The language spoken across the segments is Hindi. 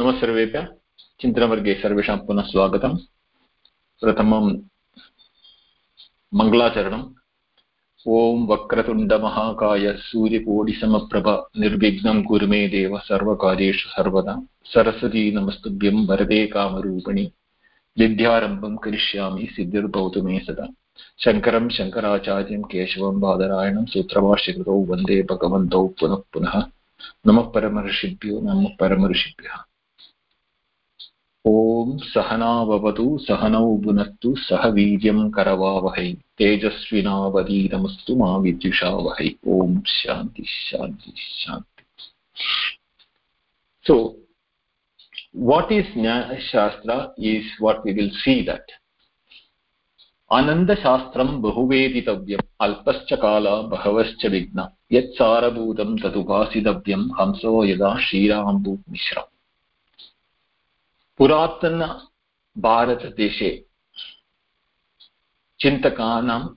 नमः सर्वेभ्यः। चिन्तनवर्गे सर्वेषां पुनः स्वागतं प्रथमं मङ्गलाचरणम् ॐ वक्रतुण्डमहाकाय सूर्यकोटिसमप्रभ निर्विघ्नं कुरु मे देव सर्वकार्येषु सर्वदा। सरस्वती नमस्तुभ्यं वरदे कामरूपिणि। विद्यारम्भं करिष्यामि सिद्धिर्भवतु मे सदा। शङ्करं शङ्कराचार्यं केशवं बादरायणं सूत्रभाष्यकृतौ वंदे भगवन्तौ पुनः पुनः। नमः परमऋषिभ्यो नमः परमऋषिभ्यः ॐ सहनाववतु सहनौ भुनस्तु सह वीर्यं करवावहै, तेजस्विनावधीतमस्तु मा विद्युषावहै। ॐ शान्ति शान्ति शान्ति। So, what is nyaya shastra is what we will see that बहुवेदितव्यम् अल्पश्च काला, बहवश्च विघ्ना यत्सारभूतं तदुपासितव्यं, हंसो यदा श्रीराम्बुमिश्रम् पुरातनभारतदेशे चिन्तकानां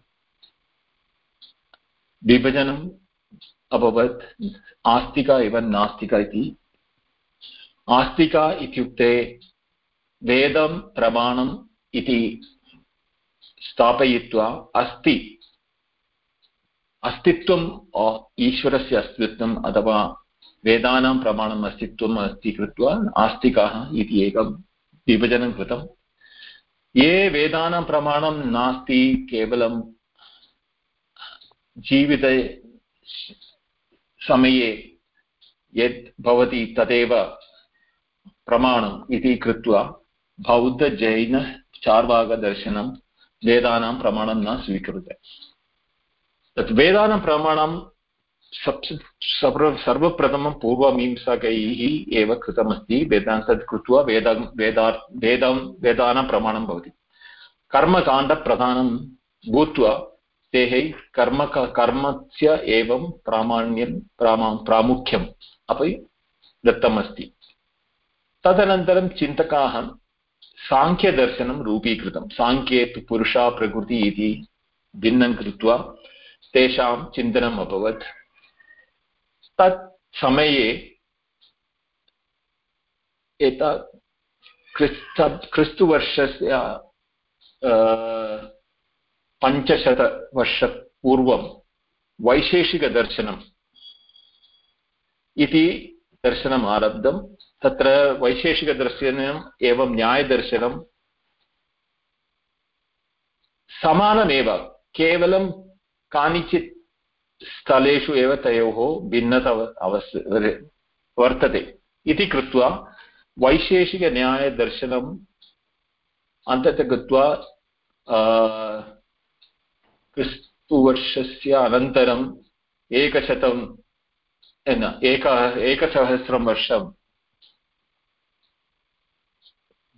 विभजनम् अभवत्। आस्तिका एव नास्तिका इति। आस्तिका इत्युक्ते वेदं प्रमाणम् इति स्थापयित्वा अस्ति। अस्तित्वम् ईश्वरस्य अस्तित्वम् अथवा वेदानां प्रमाणम् अस्तित्वम् अस्ति कृत्वा आस्तिकाः इति एकं विभजनं कृतं। ये वेदानां प्रमाणं नास्ति, केवलं जीविते समये यत् भवति तदेव प्रमाणम् इति कृत्वा बौद्धजैनचार्वाकदर्शनं वेदानां प्रमाणं न स्वीकृत्य। तत् वेदानां प्रमाणं सर्वप्रथमं पूर्वमींसकैः एव कृतमस्ति। वेदान् कृत्वा वेद, वेदा, वेदं, वेदानां प्रमाणं भवति। कर्मकाण्डप्रधानं भूत्वा तेः कर्म कर्मस्य एवं प्रामाण्यं, प्रामा, प्रामुख्यम् अपि दत्तमस्ति। तदनन्तरं चिन्तकाः साङ्ख्यदर्शनं रूपीकृतं। साङ्ख्ये तु पुरुषा प्रकृति इति भिन्नं कृत्वा तेषां चिन्तनम् अभवत्। तत् समये एत क्रिस्त, क्रिस्तुवर्षस्य पञ्चशतवर्षपूर्वं वैशेषिकदर्शनम् इति दर्शनम् आरब्धं। तत्र वैशेषिकदर्शनम् एवं न्यायदर्शनं समानमेव, केवलं कानिचित् स्थलेषु एव तयोः भिन्नता अवस् वर्तते। इति कृत्वा वैशेषिकन्यायदर्शनम् अन्ततः गत्वा क्रिस्तुवर्षस्य अनन्तरम् एकशतं एक, एकसहस्रं वर्षं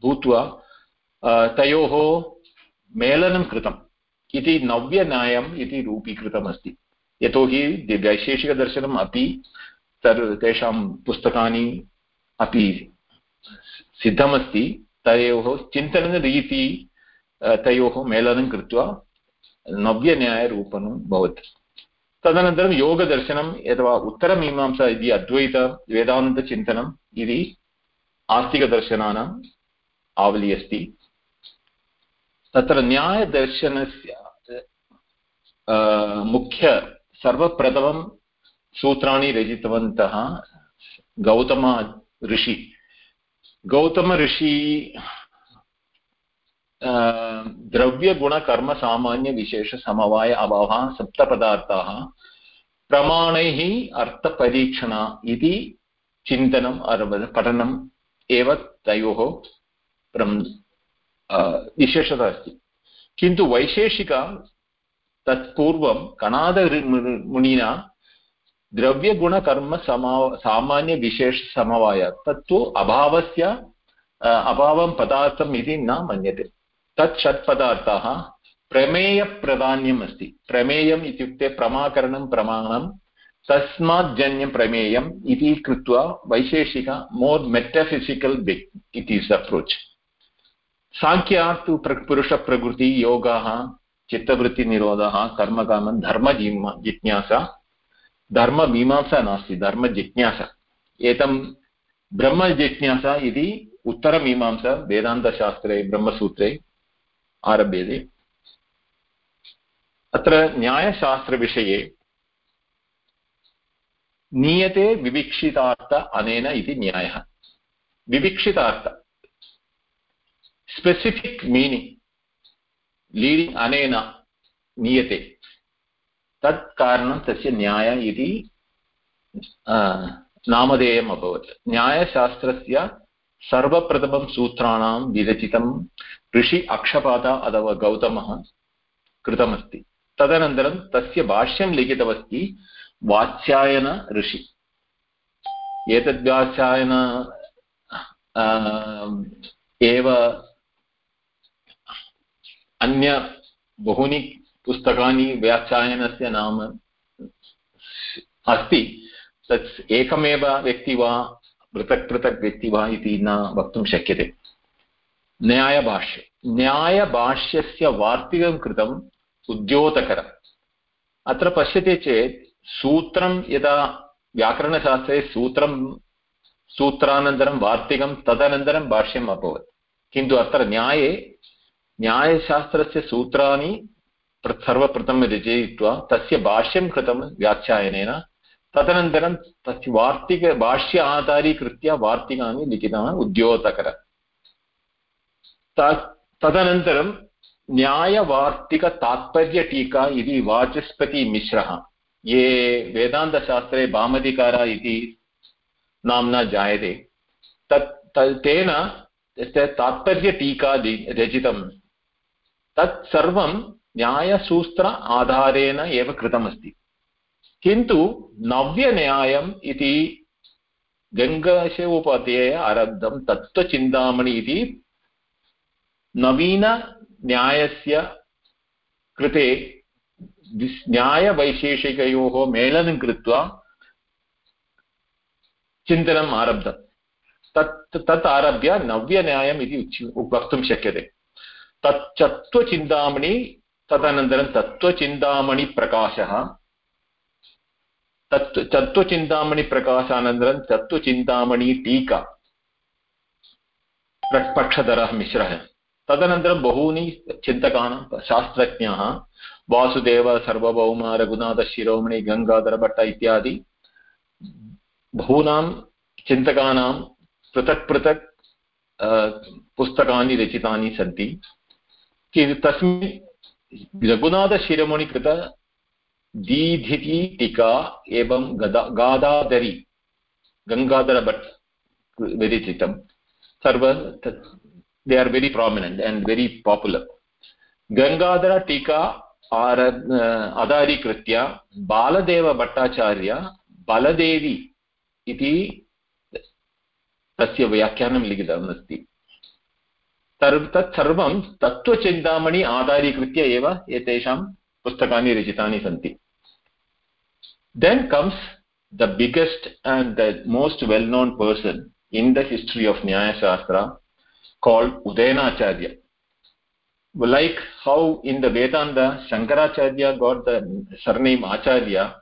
भूत्वा तयोः मेलनं कृतम्। इति नव्यन्यायम् इति रूपीकृतमस्ति। यतोहि वैशेषिकदर्शनम् अपि तर् तेषां पुस्तकानि अपि सिद्धमस्ति, तयोः चिन्तनरीति तयोः मेलनं कृत्वा नव्यन्यायरूपणं भवति। तदनन्तरं योगदर्शनम् अथवा उत्तरमीमांसा इति अद्वैतवेदान्तचिन्तनम् इति आस्तिकदर्शनानाम् आवली अस्ति। तत्र न्यायदर्शनस्य मुख्य सर्वप्रथमं सूत्राणि रचितवन्तः गौतम ऋषि। गौतमऋषि द्रव्यगुणकर्मसामान्यविशेषसमवाय अभावः सप्तपदार्थाः, प्रमाणैः अर्थपरीक्षणा इति चिन्तनम् अरभत पठनम् एव तयोः विशेषता अस्ति। किन्तु वैशेषिका तत्पूर्वं कणादमुनिना द्रव्यगुणकर्मसमा सामान्यविशेषसमवाय तत्तु अभावस्य अभावं पदार्थम् इति न मन्यते। तत् षट्पदार्थाः प्रमेयप्राधान्यम् अस्ति। प्रमेयम् इत्युक्ते प्रमाकरणं, प्रमाणं तस्माज्जन्यं प्रमेयम् इति कृत्वा Vaisheshika, more metaphysical it is approach Sankhya तु प्र पुरुषप्रकृति चित्तवृत्तिनिरोधः कर्मकामं धर्मजिम् जिज्ञासा। धर्ममीमांसा नास्ति धर्मजिज्ञासा एतं ब्रह्मजिज्ञासा इति उत्तरमीमांसा वेदान्तशास्त्रे, ब्रह्मसूत्रे आरभ्यते। अत्र न्यायशास्त्रविषये नीयते विविक्षितार्थ अनेन इति न्यायः। विविक्षितार्थ। स्पेसिफिक् मीनिङ्ग् लीडिङ्ग् अनेन नीयते। तत् कारणं तस्य न्याय इति नामधेयम् अभवत्। न्यायशास्त्रस्य सर्वप्रथमं सूत्राणां विरचितं ऋषि अक्षपात अथवा गौतमः कृतमस्ति। तदनन्तरं तस्य भाष्यं लिखितमस्ति वात्स्यायन ऋषि। एतद्वात्स्यायन एव अन्य बहूनि पुस्तकानि व्याख्यायनस्य नाम अस्ति, तत् एकमेव व्यक्ति वा, पृथक् पृथक् व्यक्ति वा इति न वक्तुं शक्यते। न्यायभाष्य। न्यायभाष्यस्य वार्तिकं कृतम् उद्योतकरम् अत्र पश्यते चेत् सूत्रं यदा व्याकरणशास्त्रे सूत्रं, सूत्रानन्तरं वार्तिकं, तदनन्तरं भाष्यम् अभवत्। किन्तु अत्र न्याये न्यायशास्त्रस्य सूत्राणि सर्वप्रथमं रचयित्वा तस्य भाष्यं कृतं व्याख्यायनेन तदनन्तरं तस्य वार्तिक, भाष्य आधारीकृत्य वार्तिकानि लिखितवान् उद्योतकर तदनन्तरं न्यायवार्तिकतात्पर्यटीका इति वाचस्पतिमिश्रः ये वेदान्तशास्त्रे भामधिकार इति नाम्ना जायते। तत् तेन तात्पर्यटीका रचितं तत् सर्वं न्यायसूत्र आधारेण एव कृतमस्ति। किन्तु नव्यन्यायम् इति गङ्गाशोपाध्याये आरब्धं तत्त्वचिन्तामणि इति नवीनन्यायस्य कृते न्यायवैशेषिकयोः मेलनं कृत्वा चिन्तनम् आरब्धम्। तत् तत् आरभ्य नव्यन्यायम् इति वक्तुं शक्यते। तत् तत्त्वचिन्तामणि तदनन्तरं तत्त्वचिन्तामणिप्रकाशः तत् तत्त्वचिन्तामणिप्रकाशानन्तरं तत्त्वचिन्तामणि टीका। पक्षधरः मिश्रः। तदनन्तरं बहूनि चिन्तकानां, शास्त्रज्ञाः, वासुदेव, सर्वभौम रघुनाथशिरोमणि गङ्गाधरभट्ट इत्यादि। बहूनां चिन्तकानां पृथक् पृथक् पुस्तकानि रचितानि सन्ति। तस्मिन् रघुनाथशिरोमणिकृत दीधिति टीका एवं गदा गादाधरी गङ्गाधरभट् विरचितं सर्व they are very prominent and very popular. Gangadhar टीका आर आधारीकृत्य बालदेवभट्टाचार्य बलदेवी इति तस्य व्याख्यानं लिखितम् अस्ति तत् सर्वं तत्त्वचिन्तामणि आधारीकृत्य एव एतेषां पुस्तकानि रचितानि सन्ति then comes the biggest most well known person in the history of nyaya shastra called udayanacharya like how in the vedanta shankaracharya got the surname acharya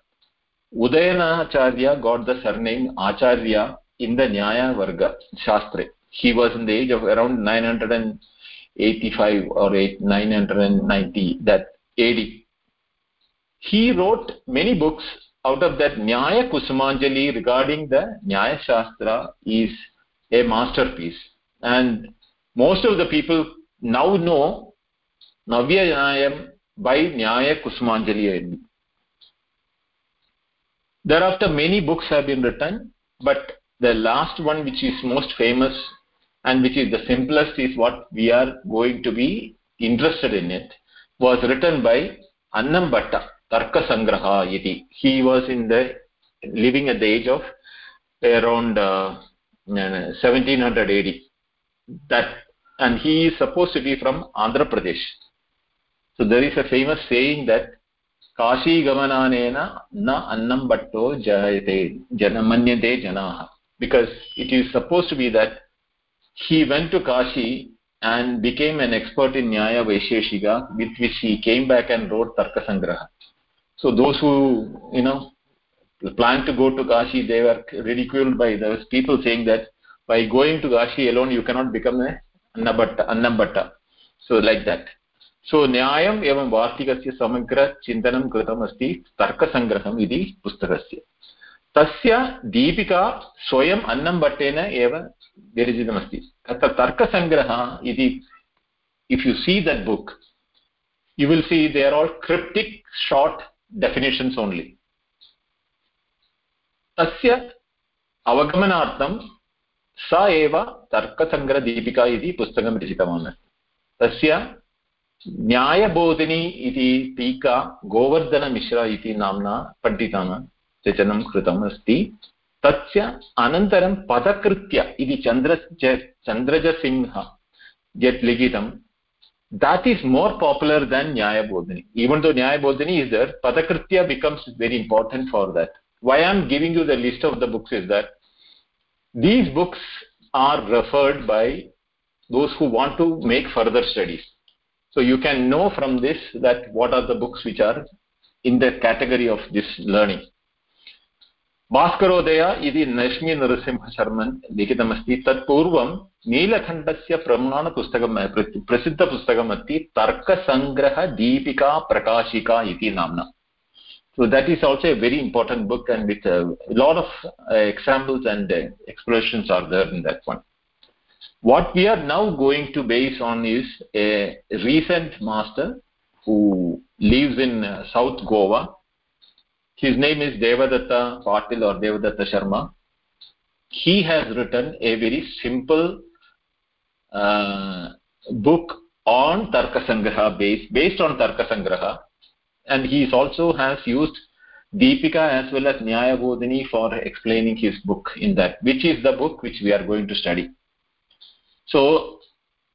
udayanacharya got the surname acharya in the nyaya varga shastra he was in the age of around 985 or 8, 990 that AD he wrote many books. Out of that nyaya kusumanjali regarding the nyaya shastra is a masterpiece. And most of the people now know navya nyayam by nyaya kusumanjali thereafter many books have been written but the last one which is most famous and which is the simplest is what we are going to be interested in it was written by Annambhatta Tarka Sangraha iti he was in the living at the age of around uh, uh 1700 AD that and he is supposed to be from Andhra Pradesh. So there is a famous saying that Kashi Gamananena na Annambhatto Jayate Janamanyate Janaha. Because it is supposed to be that he went to kashi and became an expert in nyaya vaisheshika with which he came back and wrote tarka sangraha so those who you know planned to go to kashi they were ridiculed by those people saying that by going to kashi alone you cannot become a annabhatta annambhatta so like that so न्यायम् एवं वार्तिकस्य समग्रचिन्तनं कृतम् अस्ति तर्कसङ्ग्रहम् इति पुस्तकस्य तस्य दीपिका स्वयम् अन्नम्भट्टेन एव विरचितमस्ति तत्र तर्कसङ्ग्रहः इति, if you see that book, you will see they are all cryptic short definitions only. तस्य अवगमनार्थं स एव तर्कसङ्ग्रहदीपिका इति पुस्तकं रचितवान्। तस्य न्यायबोधिनी इति टीका गोवर्धनमिश्रा इति नाम्ना पण्डिताना सेचनं कृतमस्ति। तस्य अनन्तरं पदकृत्य इति चन्द्र चन्द्रजसिंह यत् लिखितं that is more popular than Nyayabodhini. Even though Nyayabodhini is there Padakritya becomes very important for that why am giving you the list of the books is that these books are referred by those who want to make further studies so you can know from this that what are the books which are in the category of this learning Bhaskarodaya इति नरसिंहशर्मन् लिखितमस्ति तत्पूर्वं नीलकण्ठस्य प्रमाणपुस्तकं प्रसिद्धपुस्तकम् अस्ति तर्कसङ्ग्रहदीपिका प्रकाशिका इति नाम्ना a very important book and with a lot of uh, examples and uh, expressions are there in that one what we are now going to base on is a recent master who lives in uh, south goa his name is devadatta patil or devadatta sharma. He has written a very simple uh, book on tarkasangraha based based on tarkasangraha. And he also has used deepika as well as nyayabodhini for explaining his book in that which is the book which we are going to study. So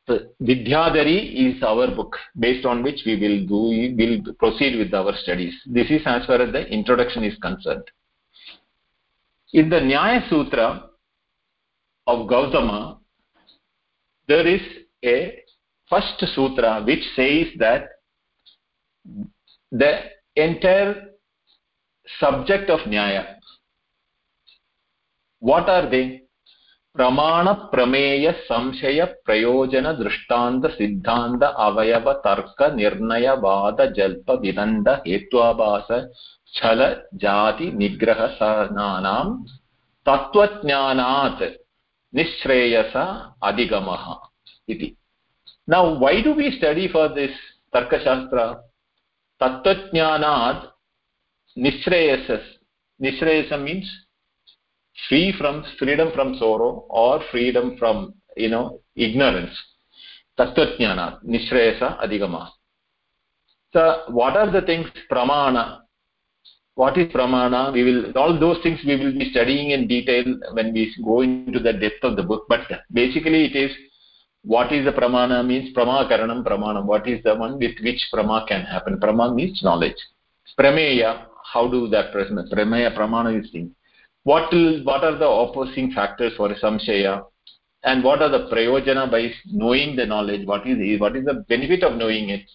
vidyadhari is our book based on which we will do will proceed with our studies. This is as far as the introduction is concerned. In the nyaya sutra of gautama there is a first sutra which says that the entire subject of nyaya what are they प्रमाण प्रमेय संशय प्रयोजन दृष्टांत सिद्धान्त अवयव तर्क निर्णय वाद जल्प विदन्द हेत्वाभास छल जाति निग्रह सनानां तत्त्वज्ञानात् निःश्रेयस अधिगमः इति। Now, why do we study for this tarkashastra tattvaඥānāt nishreyasa nishreyasa means free from freedom from sorrow or freedom from you know ignorance. Tattvaඥānāt nishreyasa adhigama. So what are the things pramana? What is pramana? We will all those things we will be studying in detail when we go into the depth of the book. But basically it is what is the pramana means? Pramakaranam pramanam. What is the one with which prama can happen? Prama means knowledge. Prameya how do that prameya pramana is thing what will, what are the opposing factors for samshaya? And what are the prayojana by knowing the knowledge? What is what is the benefit of knowing it?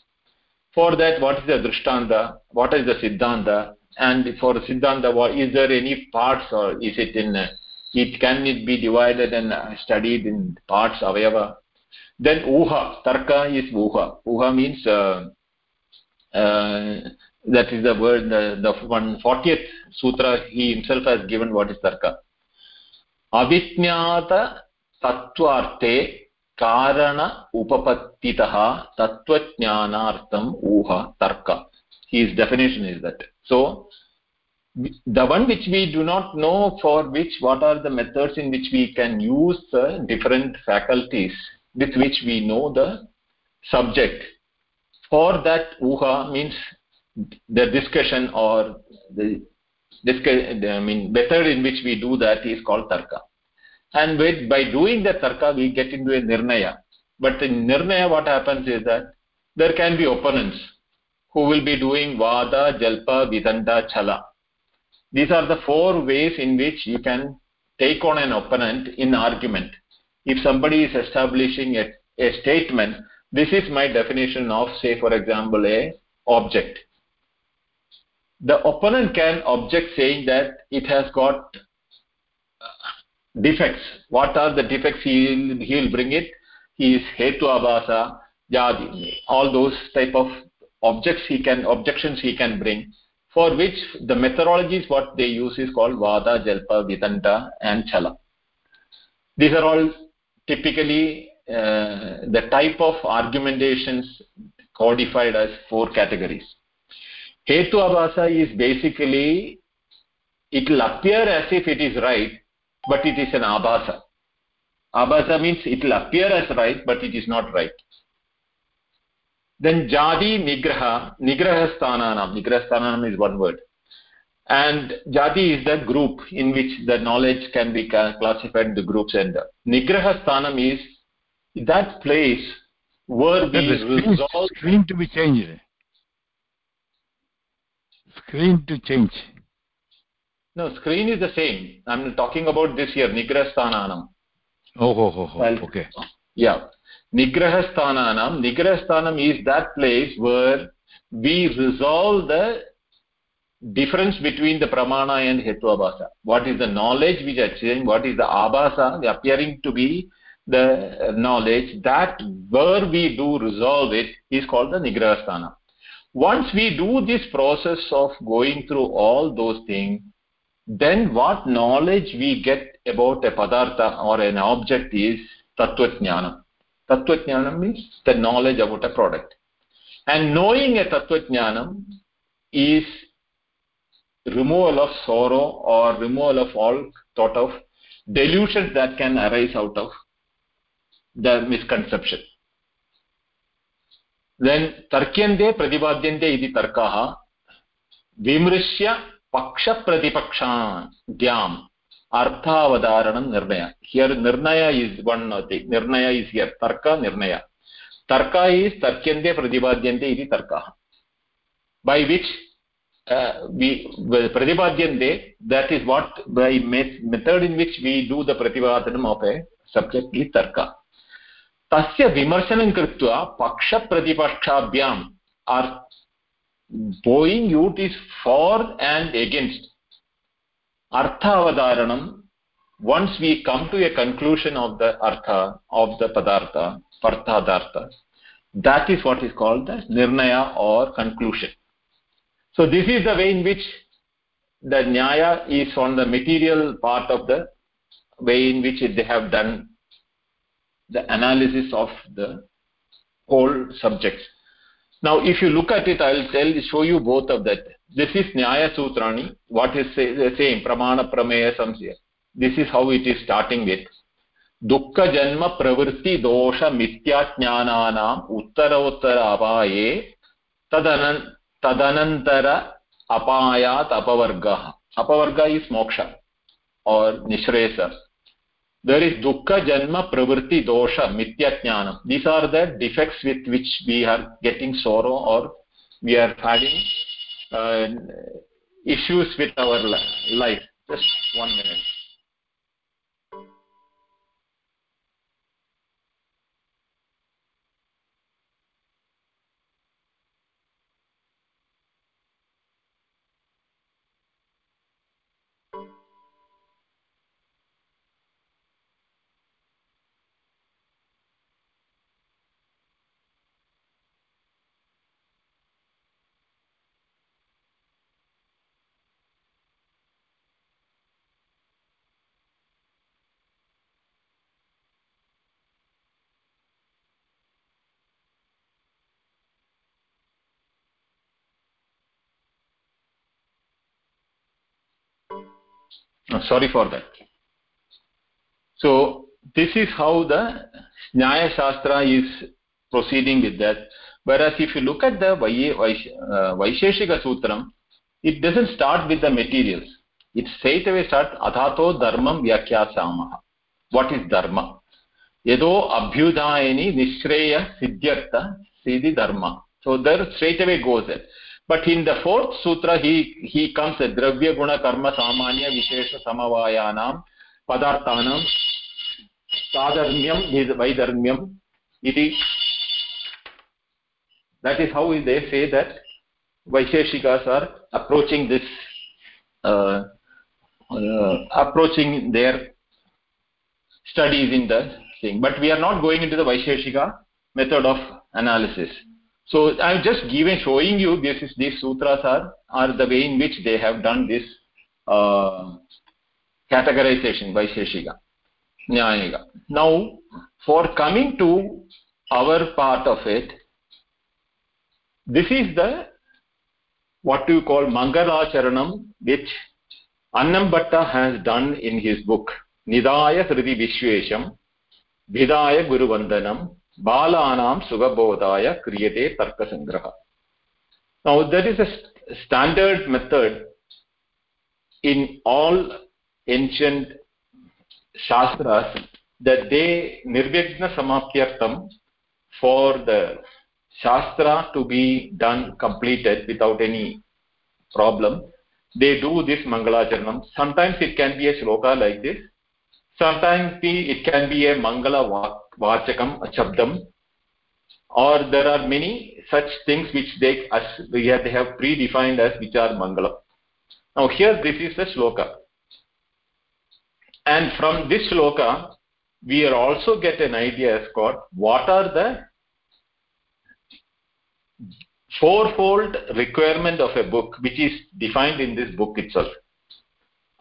For that what is the drishtanta what is the siddhanta? And for siddhanta is there any parts or is it in it can it be divided and studied in parts avayava? Then uha tarka is uha. Uha means uh, uh, that is the word the, the 140th sutra he himself has given what is tarka. Avijñata sattvarthe karana upapattitah tattvajnanartham uha tarka. His definition is that. So the one which we do not know for which what are the methods in which we can use the different faculties with which we know the subject. For that uha means the discussion or the discussion i mean method in which we do that is called tarka. And with, by doing the tarka we get into a nirnaya. But in nirnaya what happens is that there can be opponents who will be doing vada jalpa vidanta chala. These are the four ways in which you can take on an opponent in argument. If somebody is establishing a, a statement this is my definition of say for example a object the opponent can object saying that it has got defects. What are the defects he he will bring it? He is hetu abhasa jadi. All those type of objects he can objections he can bring for which the methodologies what they use is called vada jalpa vidanta and chala. These are all typically uh, the type of argumentations codified as four categories hetu abhasa is basically it will appear as if it is right but it is an abhasa. Abhasa means it will appear as right but it is not right. Then jadi nigraha nigraha sthananam nigraha sthananam is one word. And jati is the group in which the knowledge can be classified into groups and uh, nigraha sthanam is that place where we resolve screen to be changed screen to change. No screen is the same. I'm talking about this here nigraha sthananam oh, oh, oh, oh. okay. yeah. Nigrahasthananam nigrahasthanam is that place where we resolve the difference between the pramana and hetu abhasa. What is the knowledge which saying what is the abhasa appearing to be the knowledge that where we do resolve it is called the nigrahasthana once we do this process of going through all those things then what knowledge we get about a padartha or an object is tattva Tattva means the knowledge about a product. And knowing a Tattva is removal of sorrow or removal of all sort of delusions that can arise out of the misconception. Tarkyante pratipadyante iti tarkaha vimrishya paksha pratipakshan dyam arthavadarana nirnaya here nirnaya is one thing nirnaya is here tarka nirnaya tarka is tarkyante pratipadyante iti tarka by which uh, we pratipadyante that is what by method in which we do the pratipadanam of a subject is tarka तस्य विमर्शनं कृत्वा पक्षप्रतिपक्षाभ्याम् are out is for and against artha avadaranam once we come to a conclusion of the artha of the padartha parthadartha that is what is called the nirnaya or conclusion so this is the way in which the nyaya is on the material part of the way in which they have done the analysis of the whole subjects now if you look at it i'll tell show you both of that this is nyaya sutrani what is say, the same pramana prameya samsya this is how it is starting with दुःख जन्म प्रवृत्ति दोष मिथ्याज्ञानानाम् उत्तरोत्तर अपाये तदन तदनन्तर अपायात् अपवर्गः अपवर्ग इस् मोक्ष और निःश्रेयस there is dukkha janma pravritti dosha mithya jnanam these are the defects with which we are getting sorrow or we are having uh, issues with our life just one minute sorry for that. So this is how the nyaya shastra is proceeding with that. Whereas if you look at the uh, vaisheshika sutram it doesn't start with the materials. It straight away starts adhato dharmam vyakhyasamaha what is dharma? Yado abhyudayani nishreya siddhyartha siddhi dharma. So there straight away goes there but in the fourth sutra he he comes a dravya guna karma samanya vishesha samavayanam padarthanam sadharmyam vaidharmyam iti that is how they say that vaisheshikas are approaching this uh, uh, approaching their studies in the thing. But we are not going into the Vaisheshika method of analysis. So I'm just giving, showing you this is, these sutras are, are the way in which they have done this uh, categorization, Vaisheshika, Nyayika. Now, for coming to our part of it, this is the, what you call Mangalacharanam, which Annam Bhatta has done in his book, Nidaya Sriti Vishwesham, Vidaya Guru Vandanam, बालानां सुखबोधाय क्रियते तर्कसङ्ग्रहः now that is a standard method in all ancient shastras that they निर्विघ्नसमाप्त्यर्थं for the shastra to be done completed without any problem they do this मङ्गलाचरणं sometimes it can be a shloka like this sometimes be it can be a मङ्गलवाक् vachakam a shabdam or there are many such things which they as they have predefined as which are mangala now here this is the shloka and from this shloka we also get an idea as scott what are the fourfold requirement of a book which is defined in this book itself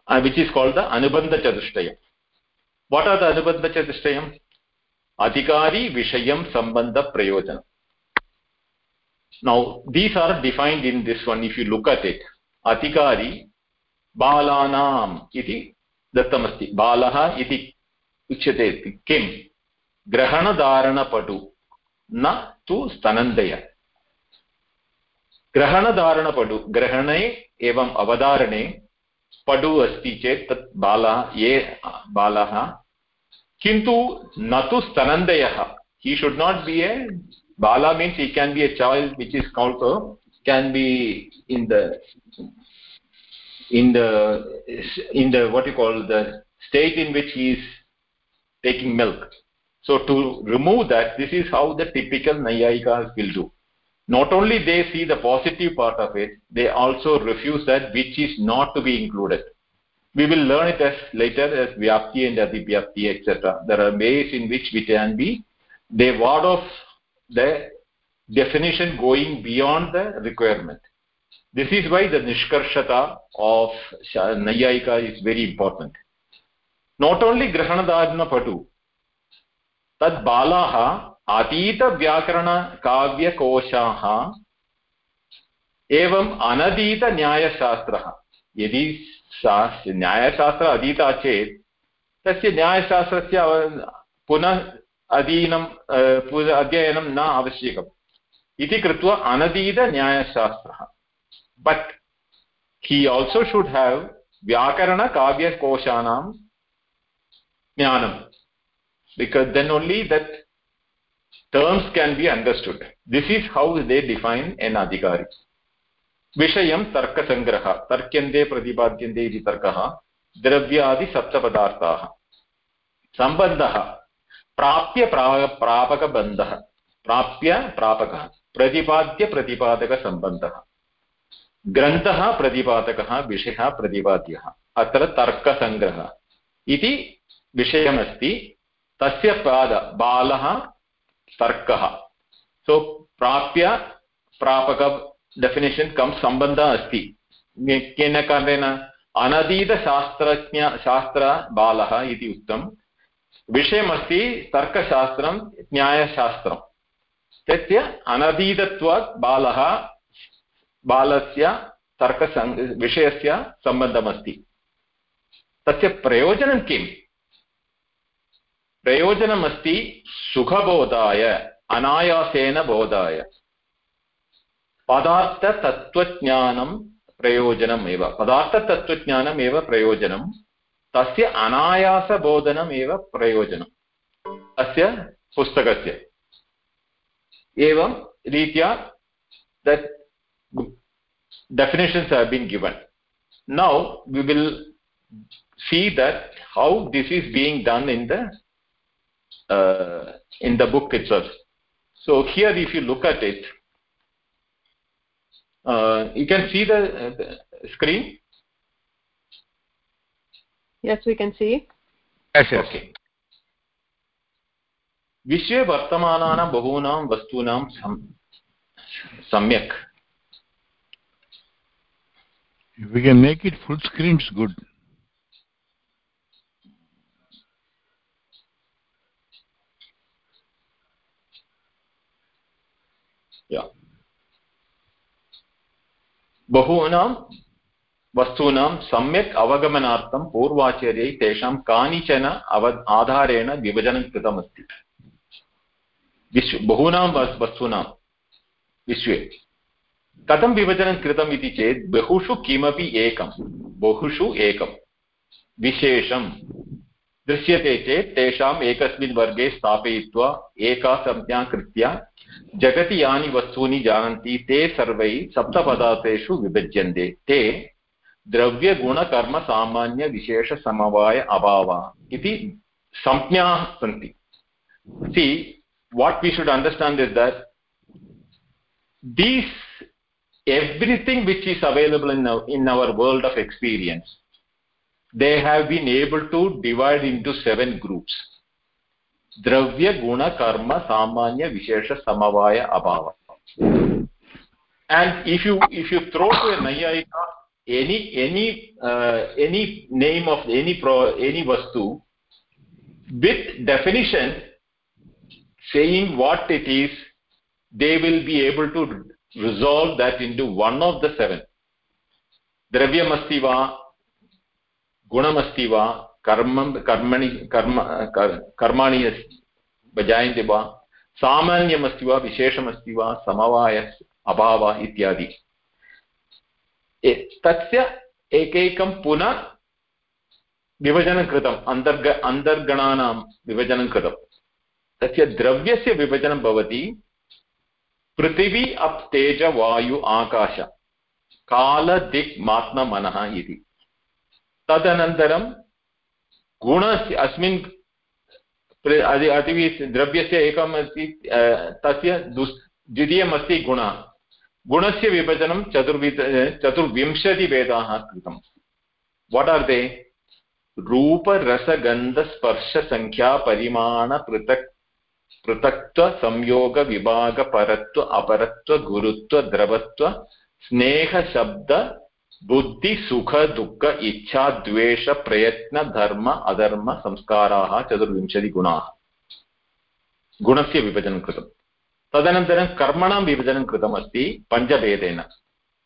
uh, which is called the anubandha chatushtayam. What are the anubandha chatushtayam अधिकारी विषयं सम्बन्ध प्रयोजनं now these are defined in this one if you look at it अधिकारी बालानाम् दत्तमस्ति. बालः इति उच्यते किं ग्रहणधारणपटु. न तु स्तनन्दय ग्रहणधारणपटु. ग्रहणे एवम् अवधारणे पटु अस्ति चेत् तत् बालः, ये बालः किन्तु न तु स्तनन्दयः he should not be a bala means he can be a child which is also can be in the in the in the what you call the state in which he is taking milk so to remove that this is how the typical nayayikas will do not only they see the positive part of it they also refuse that which is not to be included we will learn it as later as vyapti and adhivyapti etc there are ways in which we can be they ward off the definition going beyond the requirement this is why the nishkarshata of nayayika is very important not only grahanadharana patu tad balaha अतीतव्याकरणकाव्यकोशाः एवम् अनधीतन्यायशास्त्रः यदि न्यायशास्त्र अधीता चेत्, तस्य न्यायशास्त्रस्य पुनः अधीनं अध्ययनं न आवश्यकम्। इति कृत्वा अनधीतन्यायशास्त्रः but he also should have व्याकरणकाव्यकोशानां ज्ञानं because then only that terms can be understood. This is how they define an adhikari विषयं तर्कसङ्ग्रहः, तर्क्यन्ते प्रतिपाद्यन्ते इति तर्कः द्रव्यादिसप्तपदार्थाः सम्बन्धः, प्राप्य प्रापकबन्धः, प्राप्य प्रापकः प्रतिपाद्यप्रतिपादकसम्बन्धः ग्रन्थः प्रतिपादकः, विषयः प्रतिपाद्यः। अत्र तर्कसङ्ग्रहः इति विषयमस्ति। तस्य पाद, बालः तर्कः। सो प्राप्य प्रापक डेफिनेशन् कम् सम्बन्धः अस्ति केन कारणेन अनधीतशास्त्रज्ञ शास्त्रबालः इति उक्तं विषयमस्ति तर्कशास्त्रं न्यायशास्त्रं तस्य अनधीतत्वात् बालः बालस्य तर्कसङ् विषयस्य सम्बन्धमस्ति तस्य प्रयोजनं किम् प्रयोजनमस्ति सुखबोधाय अनायासेन बोधाय पदार्थतत्त्वज्ञानं प्रयोजनम् एव पदार्थतत्त्वज्ञानम् एव प्रयोजनं तस्य अनायासबोधनम् एव प्रयोजनम् अस्य पुस्तकस्य एवं रीत्या definitions have been given now we will see that how this is being done in the uh, in the book itself so here if you look at it uh, you can see the, uh, the, screen yes we can see yes, yes. okay विश्वे वर्तमानानां बहूनां वस्तूनां सम्यक् If we can make it full screen, it's good. Yeah. बहूनां वस्तूनां सम्यक् अवगमनार्थं पूर्वाचार्यै तेषां कानिचन अव आधारेण विभजनं कृतमस्ति। विश्व, बहूनां वस्तूनां विश्वे। कथं विभजनं कृतम् इति चेत् बहुषु किमपि एकं, बहुषु एकं। विशेषं दृश्यते चेत् तेषाम् एकस्मिन् वर्गे स्थापयित्वा एका संज्ञा कृत्य जगति यानि वस्तूनि जानन्ति, ते सर्वै सप्तपदार्थेषु विभज्यन्ते। ते द्रव्यगुणकर्मसामान्यविशेषसमवाय अभाव इति संज्ञाः सन्ति। See what we should understand is that these everything which is available in in our world of experience they have been able to divide into seven groups द्रव्य गुण कर्म सामान्य विशेष समवाय अभाव and if you if you throw to नैयायिका any any any name of any any वस्तु with definition saying what it is they will be able to resolve that into one of the seven द्रव्यमस्ति वा गुणमस्ति वा कर्म कर्मणि कर्म कर्माणि जायन्ते वा सामान्यमस्ति वा विशेषमस्ति वा समवाय अभावः इत्यादि तस्य एकैकं पुनः विभजनं कृतम् अन्तर्ग अन्तर्गणानां विभजनं कृतं तस्य द्रव्यस्य विभजनं भवति पृथिवी अप् तेज वायु आकाश कालदिक् मात्ममनः इति तदनन्तरं गुणस्य अस्मिन् अतिवि द्रव्यस्य एकम् अस्ति तस्य दुस् द्वितीयमस्ति गुणः। गुणस्य विभजनं चतुर्विध चतुर्विंशतिभेदाः कृतम्। वाट् आर् दे रूपरसगन्धस्पर्शसङ्ख्यापरिमाणपृथक् पृथक्त्वसंयोगविभागपरत्व अपरत्व गुरुत्व द्रवत्व स्नेहशब्द बुद्धि, सुख, दुःख, इच्छा, द्वेष, प्रयत्न, धर्म, अधर्म, संस्काराः चतुर्विंशतिगुणाः गुणस्य विभजनं कृतं। तदनन्तरं कर्मणां विभजनं कृतमस्ति पञ्चभेदेन।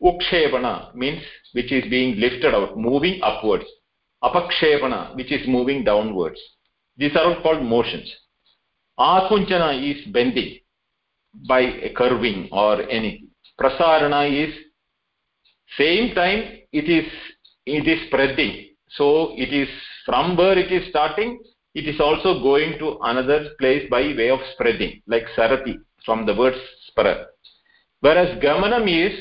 उक्षेपण means which is being lifted out moving upwards अपक्षेपण which is moving downwards these are called motions आकुञ्चन bending by a curving or anything prasarana is same time it is it is spreading so it is from where it is starting it is also going to another place by way of spreading like sarati from the word spara whereas gamanam is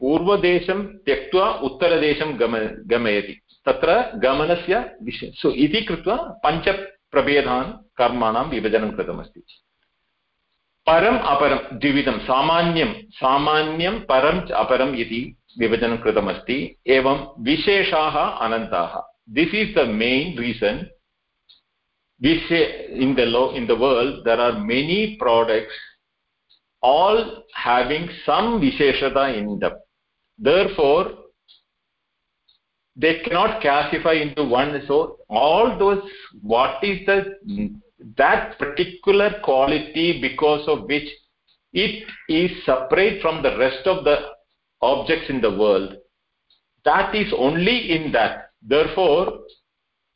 पूर्वदेशं त्यक्त्वा उत्तरदेशं गम गमयति तत्र गमनस्य विषय सो इति कृत्वा पञ्चप्रभेदान् कर्माणां विभजनं कृतमस्ति परम् अपरं द्विविधं सामान्यं सामान्यं परं च अपरम् इति विभजनं कृतमस्ति एवं विशेषाः अनन्ताः this is the main reason विशे in the low in the world there are many products all having some visheshata in them therefore they cannot classify into one so all those what is the that particular quality because of which it is separate from the rest of the objects in the world. That is only in that. Therefore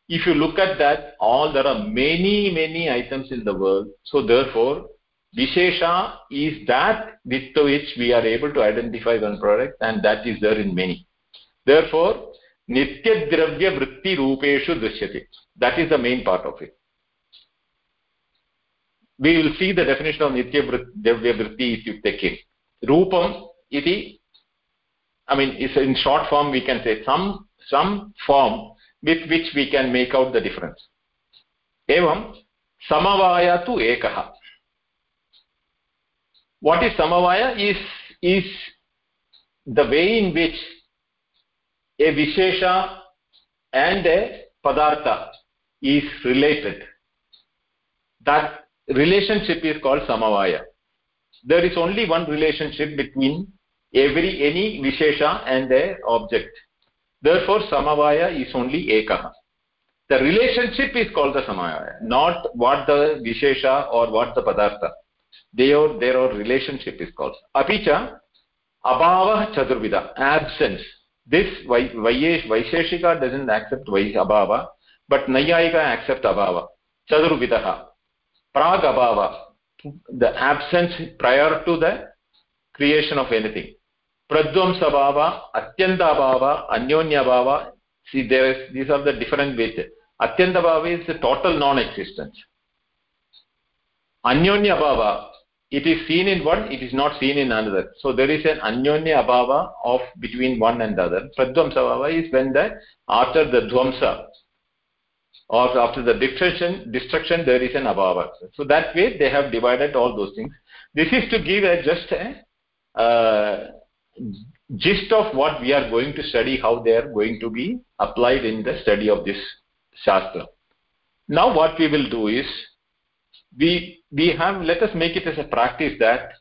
if you look at that all there are many many items in the world. So therefore vishesha is that with which we are able to identify one product and that is there in many. Therefore nitya dravya vritti rupeshu drishyate that is the main part of it. We will see the definition of nitya vritti ityukte kim rupam iti i mean in short form we can say some some form with which we can make out the difference. Evam samavaya tu ekah. What is samavaya? Is is the way in which a vishesha and a padartha is related. That relationship is called samavaya. There is only one relationship between every any vishesha and the object therefore samavaya is only ekah the relationship is called the samavaya not what the vishesha or what the padartha they or their their relationship is called apicha abhava chaturvida absence this vayesh vaisheshika doesn't accept vai abhava but nayayika accept abhava chaturvidah prag abhava the absence prior to the creation of anything atyanta bhava anyonya bhava see there is these are the different ways atyanta bhava is the total non existence anyonya bhava it is seen in one it is not seen in another so there is an anyonya abhava of between one and the other pradvamsa bhava is when the after the dvamsa or after the destruction destruction there is an abhava so that way they have divided all those things this is to give a just a uh, gist of what we are going to study how they are going to be applied in the study of this shastra. Now what we will do is we we have let us make it as a practice that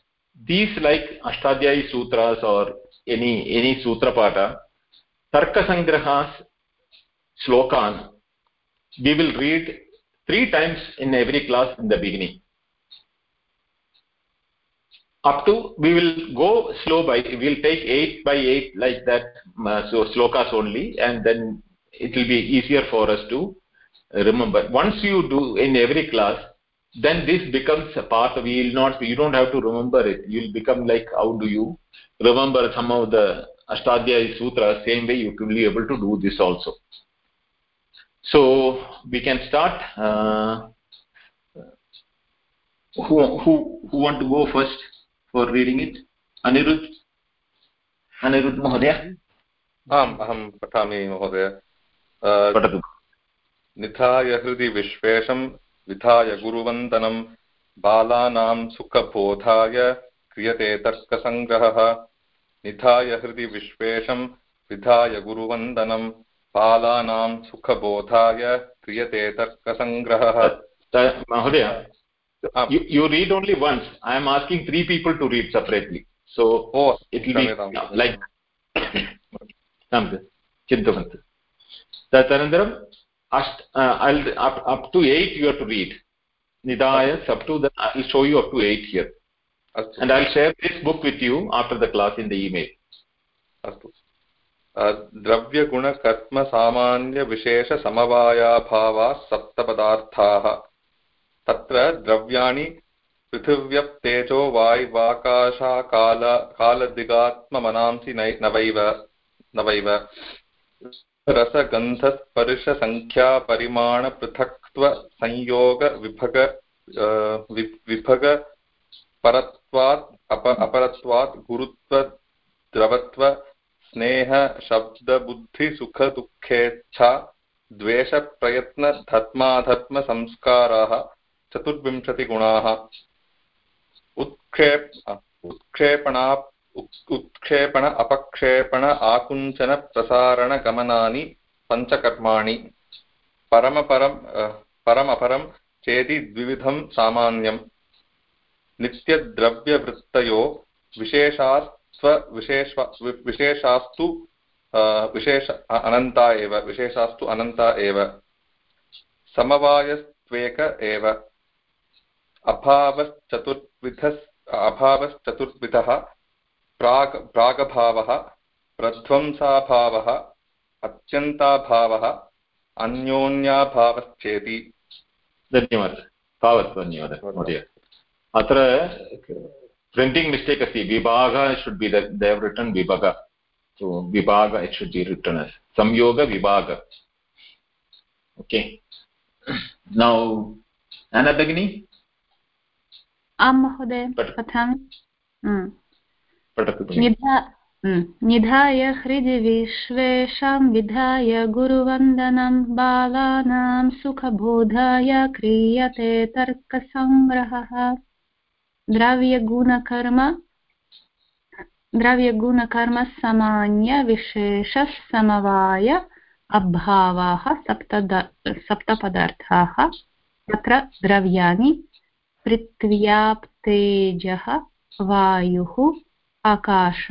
these like ashtadhyayi sutras or any any sutra pata tarka sangrahas shlokan we will read three times in every class in the beginning up to we will go slow by we will take 8 by 8 like that uh, so slokas only and then it will be easier for us to remember. Once you do in every class then this becomes a part of you will not you don't have to remember it. You will become like how do you remember some of the ashtadhyayi sutra same way you will be able to do this also. So we can start uh, who who who want to go first for reading it. Anirudh? Anirudh mahodaya? आम् अहं पठामि महोदय। पठतु। निधाय हृदि विश्वेशं विधाय गुरुवन्दनं बालानां सुखबोधाय क्रियते तर्कसङ्ग्रहः। निधाय हृदि विश्वेशं विधाय गुरुवन्दनं बालानां सुखबोधाय क्रियते तर्कसङ्ग्रहः। महोदय you, you read only once i am asking three people to read separately so oh it will be like चिन्तवन्तु तदनन्तरम् अष्ट I'll up, up to 8 you have to read nidaya up to the I'll show you up to 8 here and I'll share this book with you after the class in the email अस्तु द्रव्यगुणकर्मसामान्यविशेषसमवायाभावाः सप्तपदार्थाः तत्र द्रव्याणि पृथिव्यप्तेजो वायुवाकाशाकाल कालदिगात्ममनांसि नवैव नवैव। रसगन्धस्पर्शसङ्ख्यापरिमाणपृथक्त्वसंयोगविभग विभग, परत्वात्, अप, अपरत्वात् गुरुत्वद्रवत्व स्नेह शब्दबुद्धिसुखदुःखेच्छा द्वेषप्रयत्नधर्माधर्मसंस्काराः चतुर्विंशतिगुणाः। उत्क्षेप उत्क्षेपणा उत्क्षेपण, अपक्षेपण आकुञ्चनप्रसारणगमनानि पञ्चकर्माणि। परमपरं परमपरं चेति द्विविधं सामान्यं नित्यद्रव्यवृत्तयो विशेषास्त्वविशेष विशेषास्तु विशेष अनन्ता एव। विशेषास्तु अनन्ता एव। समवायस्त्वेक एव। अभावश्चतुर्विधः अभावश्चतुर्विधः प्राग् प्रागभावः प्रध्वंसाभावः अत्यन्ताभावः अन्योन्याभावश्चेति। धन्यवादः। तावत् धन्यवादः महोदय। अत्र प्रिण्टिङ्ग् मिस्टेक् अस्ति। विभाग शुड् बि देव् रिटन् विभाग। सो विभाग इट् शुड् बि रिटन् अस् संयोग विभाग। ओके नौ अना भगिनी आं महोदय पठामि? निधाय हृदि विश्वेषां विधाय गुरुवन्दनं बालानां सुखबोधाय क्रियते तर्कसङ्ग्रहः द्रव्यगुणकर्म द्रव्यगुणकर्मसामान्यविशेषसमवाय अभावाः सप्त सप्तपदार्थाः। तत्र द्रव्याणि पृथिव्याप्तेजः वायुः आकाश,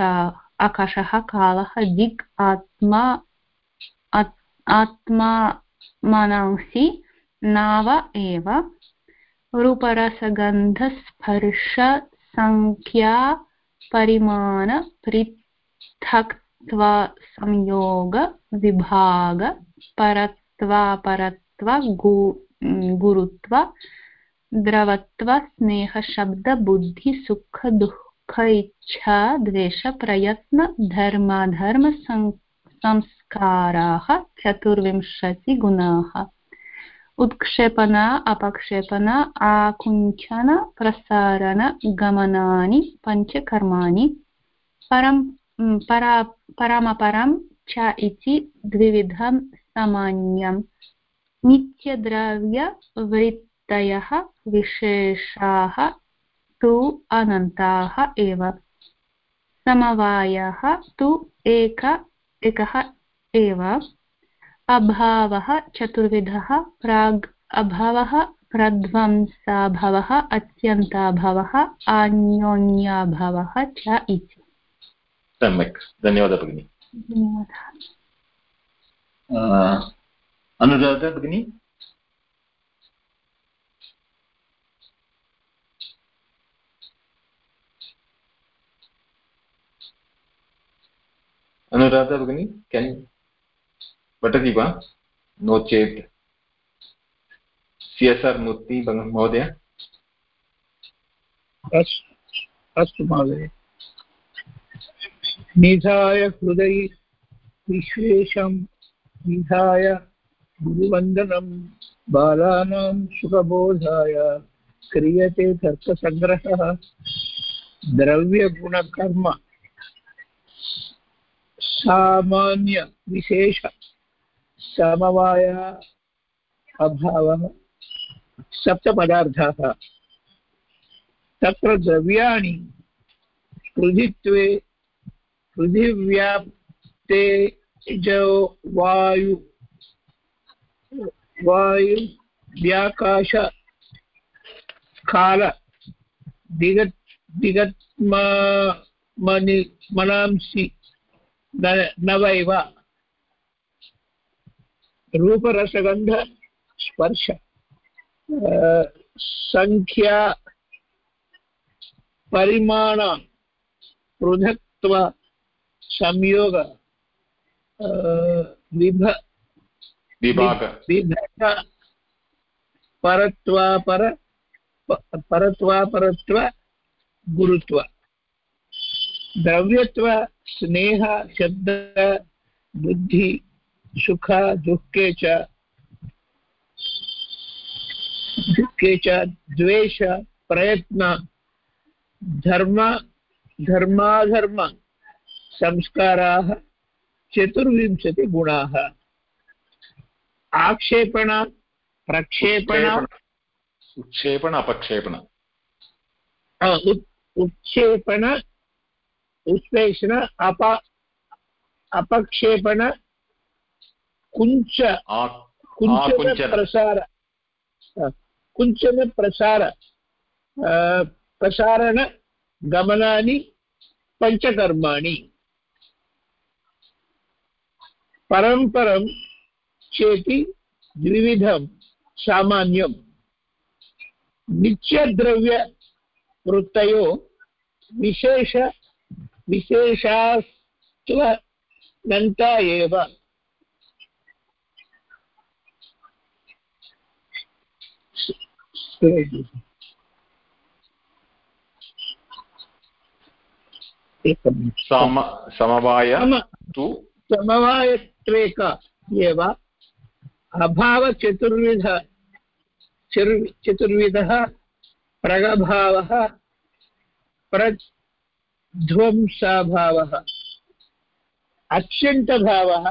आकाशः कालः दिक् आत्मा आत्मा मनांसि नाव एव। रूपरसगन्धस्पर्शसङ्ख्या परत्वापरत्व गु, गुरुत्व द्रवत्व स्नेहशब्दबुद्धिसुख दुःख इच्छा द्वेषप्रयत्न धर्माधर्म संस्काराः, चतुर्विंशतिगुणाः। उत्क्षेपण, अपक्षेपण, आकुञ्चन, प्रसारण, गमनानि, पञ्चकर्माणि, परं परा, परमपरं च इति द्विविधं सामान्यम्। नित्यद्रव्यवृत्तयः विशेषाः तु अनन्ताः एव। समवायः तु एक एकः एव। अभावः चतुर्विधः प्राग् अभावः प्रध्वंसाभावः अत्यन्ताभावः अन्योन्याभावः च इति। सम्यक्। धन्यवादः भगिनि। धन्यवादः। अनुराधा भगिनि? अनुराधा भगिनी केन् पठति वा नो चेत् सि एस् आर् मूर्ति महोदय। अस्तु महोदय। निधाय हृदय विश्वेशं, निधाय गुरुवन्दनं, बालानां सुखबोधाय क्रियते तर्कसङ्ग्रहः द्रव्यगुणकर्म। सामान्य विशेष समवाय अभावः। सप्तपदार्थाः तत्र द्रव्याणि पृथित्वे, पृथिव्याप्ते जो वायु वायु व्याकाश काल दिगत् दिगत्मा मनि मनांसि। नवैव रूपरसगन्ध स्पर्श सङ्ख्या परिमाण पृथक्त्व संयोग विभ विभाग। विभाग परत्वापर परत्वापरत्व गुरुत्व। द्रव्यत्व स्नेह शब्द बुद्धि सुख दुःखे च दुःखे च द्वेष प्रयत्न धर्म धर्माधर्म संस्काराः चतुर्विंशतिगुणाः आक्षेपण प्रक्षेपण। उत्क्षेपण। अपक्षेपण। उत्क्षेपण उत्प्रेषण अप अपक्षेपण कुञ्च कुञ्चन प्रसार कुञ्चन प्रसार प्रसारण गमनानि पञ्चकर्माणि। परं परं चेति द्विविधं सामान्यं नित्यद्रव्यवृत्तयो विशेष विशेषास्त्वनन्ता एव। समवाय तु। समवायत्वेक एव। अभावचतुर्विध चतुर्विधः प्रगभावः ध्वंसाभावः। अत्यन्तभावः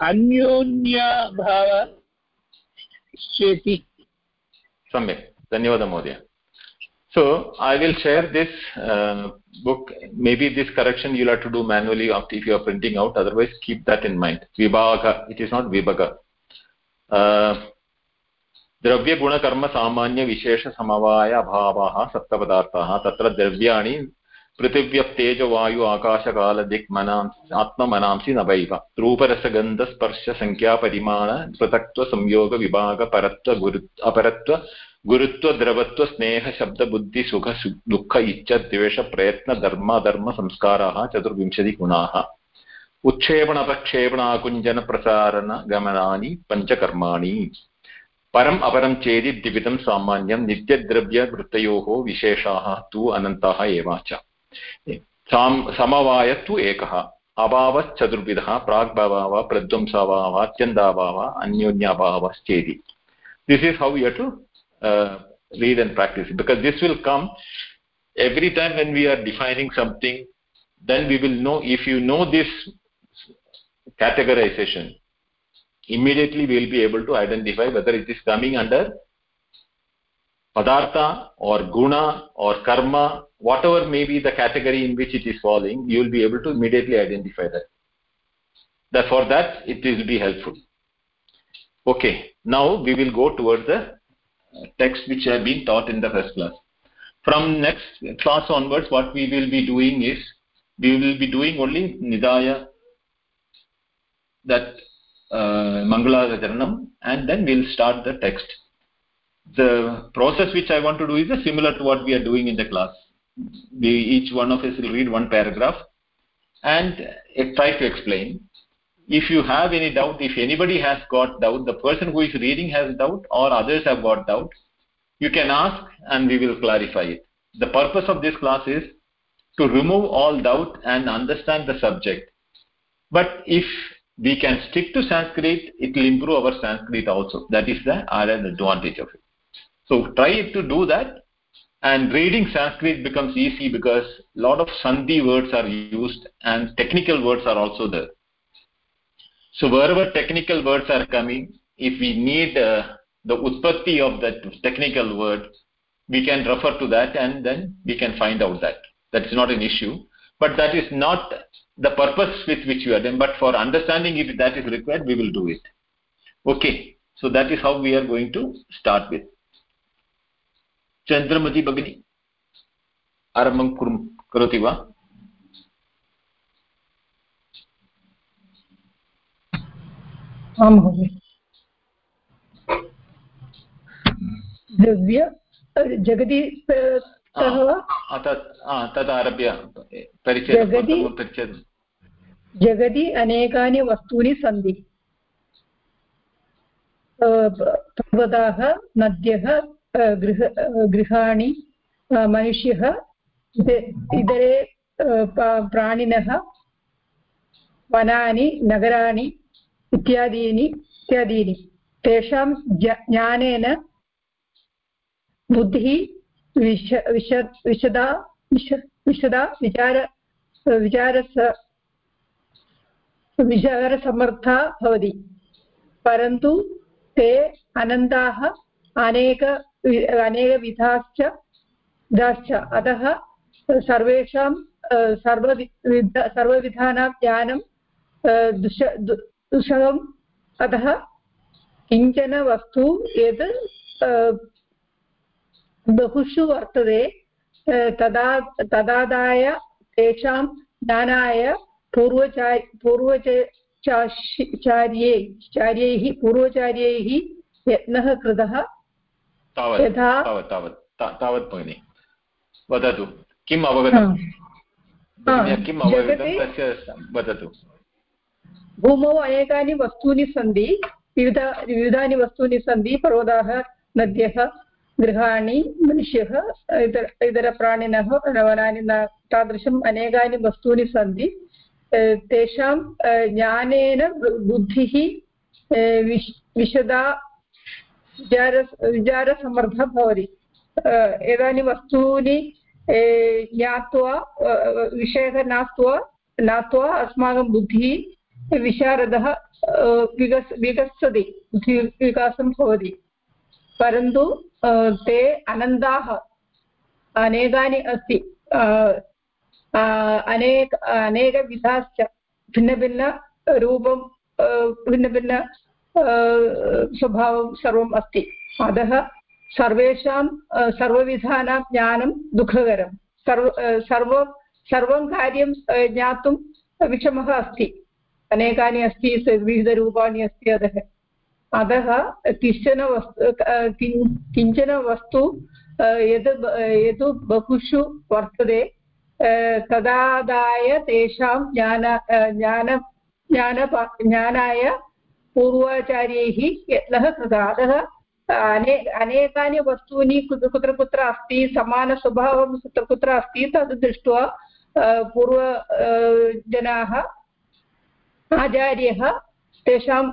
अन्योन्यभावति सम्यक्। धन्यवादः महोदय। So we will share this book may be this correction you let to do manually of if you are printing out otherwise keep that in mind विभागः इट् इस् नाट् विभग द्रव्यगुणकर्मसामान्यविशेषसमवाय अभावाः सप्तपदार्थाः तत्र द्रव्याणि पृथिव्यप्तेजवायु आकाशकालदिक्मनां आत्ममनांसि नवैव रूपरसगन्धस्पर्शसङ्ख्यापरिमाण पृथक्त्वसंयोगविभागपरत्व अपरत्व गुरुत्वद्रवत्व स्नेहशब्दबुद्धिसुख दुःख इच्छद्वेषप्रयत्नधर्माधर्मसंस्काराः चतुर्विंशतिगुणाः। उत्क्षेपणप्रक्षेपणाकुञ्जनप्रसारणगमनानि पञ्चकर्माणि। परम् अपरं चेदि द्विविधं सामान्यं नित्यद्रव्यवृत्तयोः विशेषाः तु अनन्ताः एव च। समवाय समवायत्तु एकः। अभावश्चतुर्विधः प्राग्भावः प्रध्वंसभावः अत्यन्ताभावः, अन्योन्याभावश्चेति। This is how you to read and practise because this will come every time when we are defining something then will know if you know this categorisation immediately will be able to identify whether it is coming under padartha or guna और् कर्म whatever may be the category in which it is falling you will be able to immediately identify that that for that it will be helpful okay now we will go towards the text which have been taught in the first class from next class onwards what we will be doing is we will be doing only nidaya that uh, Mangala Charanam and then we'll start the text. The process which I want to do is similar to what we are doing in the class. We, each one of us will read one paragraph and try to explain. If you have any doubt, if anybody has got doubt, the person who is reading has doubt or others have got doubt, you can ask and we will clarify it. The purpose of this class is to remove all doubt and understand the subject. But if we can stick to Sanskrit, it will improve our Sanskrit also. That is the added advantage of it. So try to do that and reading Sanskrit becomes easy because a lot of Sandhi words are used and technical words are also there. So wherever technical words are coming, if we need uh, the utpatti of that technical word, we can refer to that and then we can find out that. That is not an issue. But that is not the purpose with which we are doing. but for understanding if that is required we will do it okay so that is how we are going to start with chandramati bagini arambam karoti va आं महोदय। द्रव्य जगति तत् आरभ्य जगति जगति अनेकानि वस्तूनि सन्ति। पर्वताः नद्यः गृह, गृहाणि मनुष्यः इतरे प्राणिनः, वनानि, नगराणि इत्यादीनि इत्यादीनि। तेषां ज्ञानेन बुद्धिः विश विश, विशदा विश, विशदा, विचार, विचारस, विचारसमर्था भवति। परन्तु ते अनन्ताः, अनेक अनेकविधाश्च विधाश्च अतः सर्वेषां सर्वविध सर्वविधानां ज्ञानं दुष दुषम् अतः किंचन वस्तु यत् बहुषु वर्तते तदा, तदादाय तेषां ज्ञानाय पूर्वचा पूर्वचार्ये चार्यैः, पूर्वचार्यैः यत्नः कृतः। यथा? तावत् तावत् तावत् भगिनि। वदतु किम् अवगतं? किम् अवगतं तस्य वदतु। भूमौ अनेकानि वस्तूनि सन्ति विविध विविधानि वस्तूनि सन्ति पर्वताः नद्यः गृहाणि मनुष्यः इतर इतरप्राणिनः वनानि तादृशम् अनेकानि वस्तूनि सन्ति। तेषां ज्ञानेन बुद्धिः विश् विशदा विचार विचारसमर्थः भवति एतानि वस्तूनि ज्ञात्वा विषयः नास्त्वा ज्ञात्वा अस्माकं बुद्धिः विशारदः विकस् विकसति बुद्धिविकासं भवति। परन्तु ते अनन्ताः, अनेकानि अस्ति। अनेक, अनेकविधाश्च भिन्नभिन्नरूपं भिन्नभिन्न स्वभावं सर्वम् अस्ति। अतः सर्वेषां सर्वविधानां ज्ञानं दुःखकरं। सर्व सर्व, सर्वं कार्यं ज्ञातुं विषमः अस्ति। अनेकानि अस्ति विविधरूपाणि अस्ति अतः। अतः किंचन वस्तु किंचन वस्तु यद् यद् बहुषु वर्तते तदादाय तेषां ज्ञान ज्ञान ज्ञान ज्ञानाय पूर्वाचार्यैः यत्नः कृतः अने, अनेकानि वस्तूनि कुत्र कुत्र अस्ति, समानस्वभावं कुत्र कुत्र अस्ति, तद् दृष्ट्वा पूर्व आचार्यः तेषां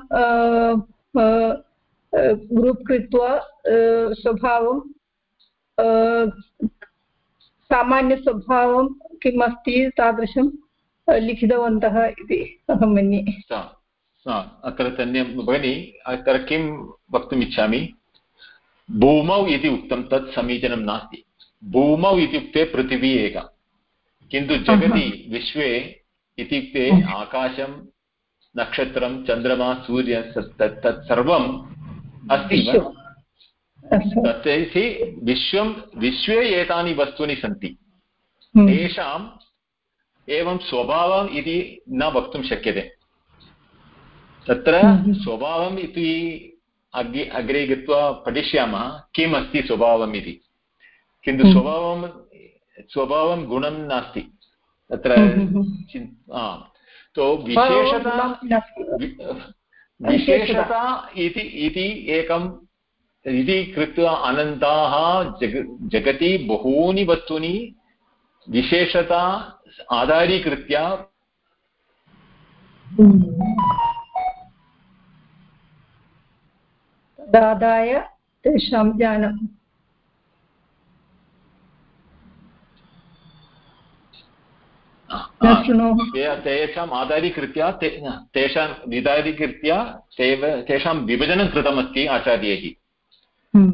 ग्रूप् कृत्वा स्वभावं सामान्यस्वभावं किम् अस्ति तादृशं लिखितवन्तः इति अहं मन्ये। अत्र धन्यं भगिनि अत्र किं वक्तुम् इच्छामि भूमौ इति उक्तं तत् समीचीनं नास्ति भूमौ इत्युक्ते पृथिवी एका किन्तु जगति विश्वे इत्युक्ते आकाशं नक्षत्रं चन्द्रमा सूर्य तत् सर्वम् अस्ति तत् विश्वं विश्वे एतानि वस्तूनि सन्ति। तेषाम् एवं स्वभावम् इति न वक्तुं शक्यते तत्र हम्म। स्वभावम् इति अग्रे अग्रे गत्वा पठिष्यामः किम् अस्ति स्वभावम् इति। किन्तु हम्म। स्वभावं स्वभावं गुणं नास्ति। तत्र तो विशेषता विशेषता इति इति एकम् इति कृत्वा अनन्ताः जग जगति बहूनि वस्तूनि विशेषता आधारीकृत्य तदादाय तेषां ज्ञानम् तेषाम् आधारीकृत्य तेषां निधारीकृत्य तेषां विभजनं कृतमस्ति आचार्यैः हम्म।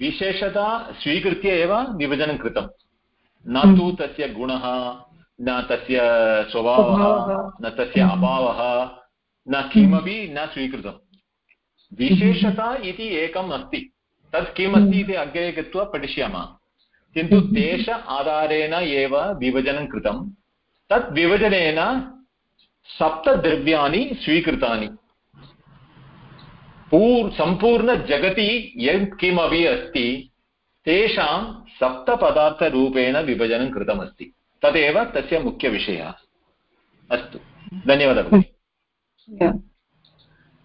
विशेषता स्वीकृत्य एव विभजनं कृतं न तु हम्म। तस्य गुणः न तस्य स्वभावः न तस्य हम्म। अभावः न किमपि न स्वीकृतं विशेषता इति एकम् अस्ति। तत् किमस्ति इति अग्रे गत्वा पठिष्यामः। किन्तु देश आधारेण एव विभजनं कृतं तत् विभजनेन सप्तद्रव्याणि स्वीकृतानि। पूर् सम्पूर्णजगति यत्किमपि अस्ति तेषां सप्तपदार्थरूपेण विभजनं कृतमस्ति। तदेव तस्य मुख्यविषयः। अस्तु। धन्यवादः।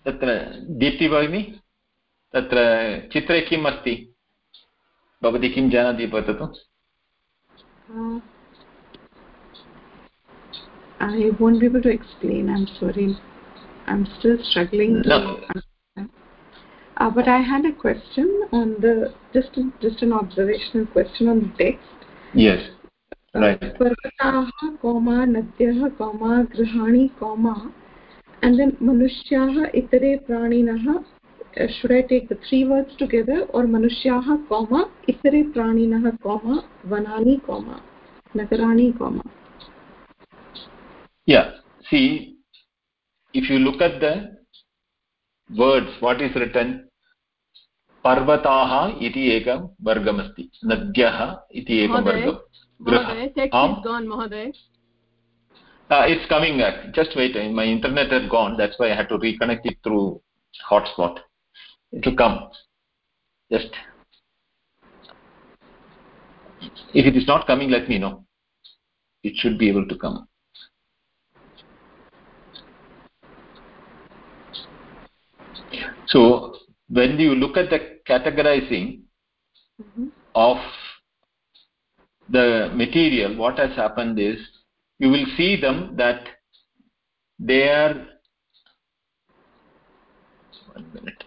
तत्र दीप्ति भगिनि तत्र चित्रे किम् अस्ति भवती किं जानाति वदतु I won't be able to explain. I'm sorry. I'm still struggling to. Uh, but I had a question on the just just an observational question on the text. Yes. Right. पर्वताः कोमा नद्यः कोमा गृहाणि comma and then manushyaha itare praninah uh, should i take the three words together or manushyaha comma itare praninah comma vanani comma nagarani comma yeah see if you look at the words what is written पर्वताः इति एकं वर्गमस्ति नद्यः इति एकं वर्गं महोदय uh, it's coming back just wait my internet had gone that's why i had to reconnect it through hotspot. It will come. Just. If it is not coming let me know. It should be able to come. So when you look at the categorizing mm -hmm. of the material what has happened is you will see them that they are one minute.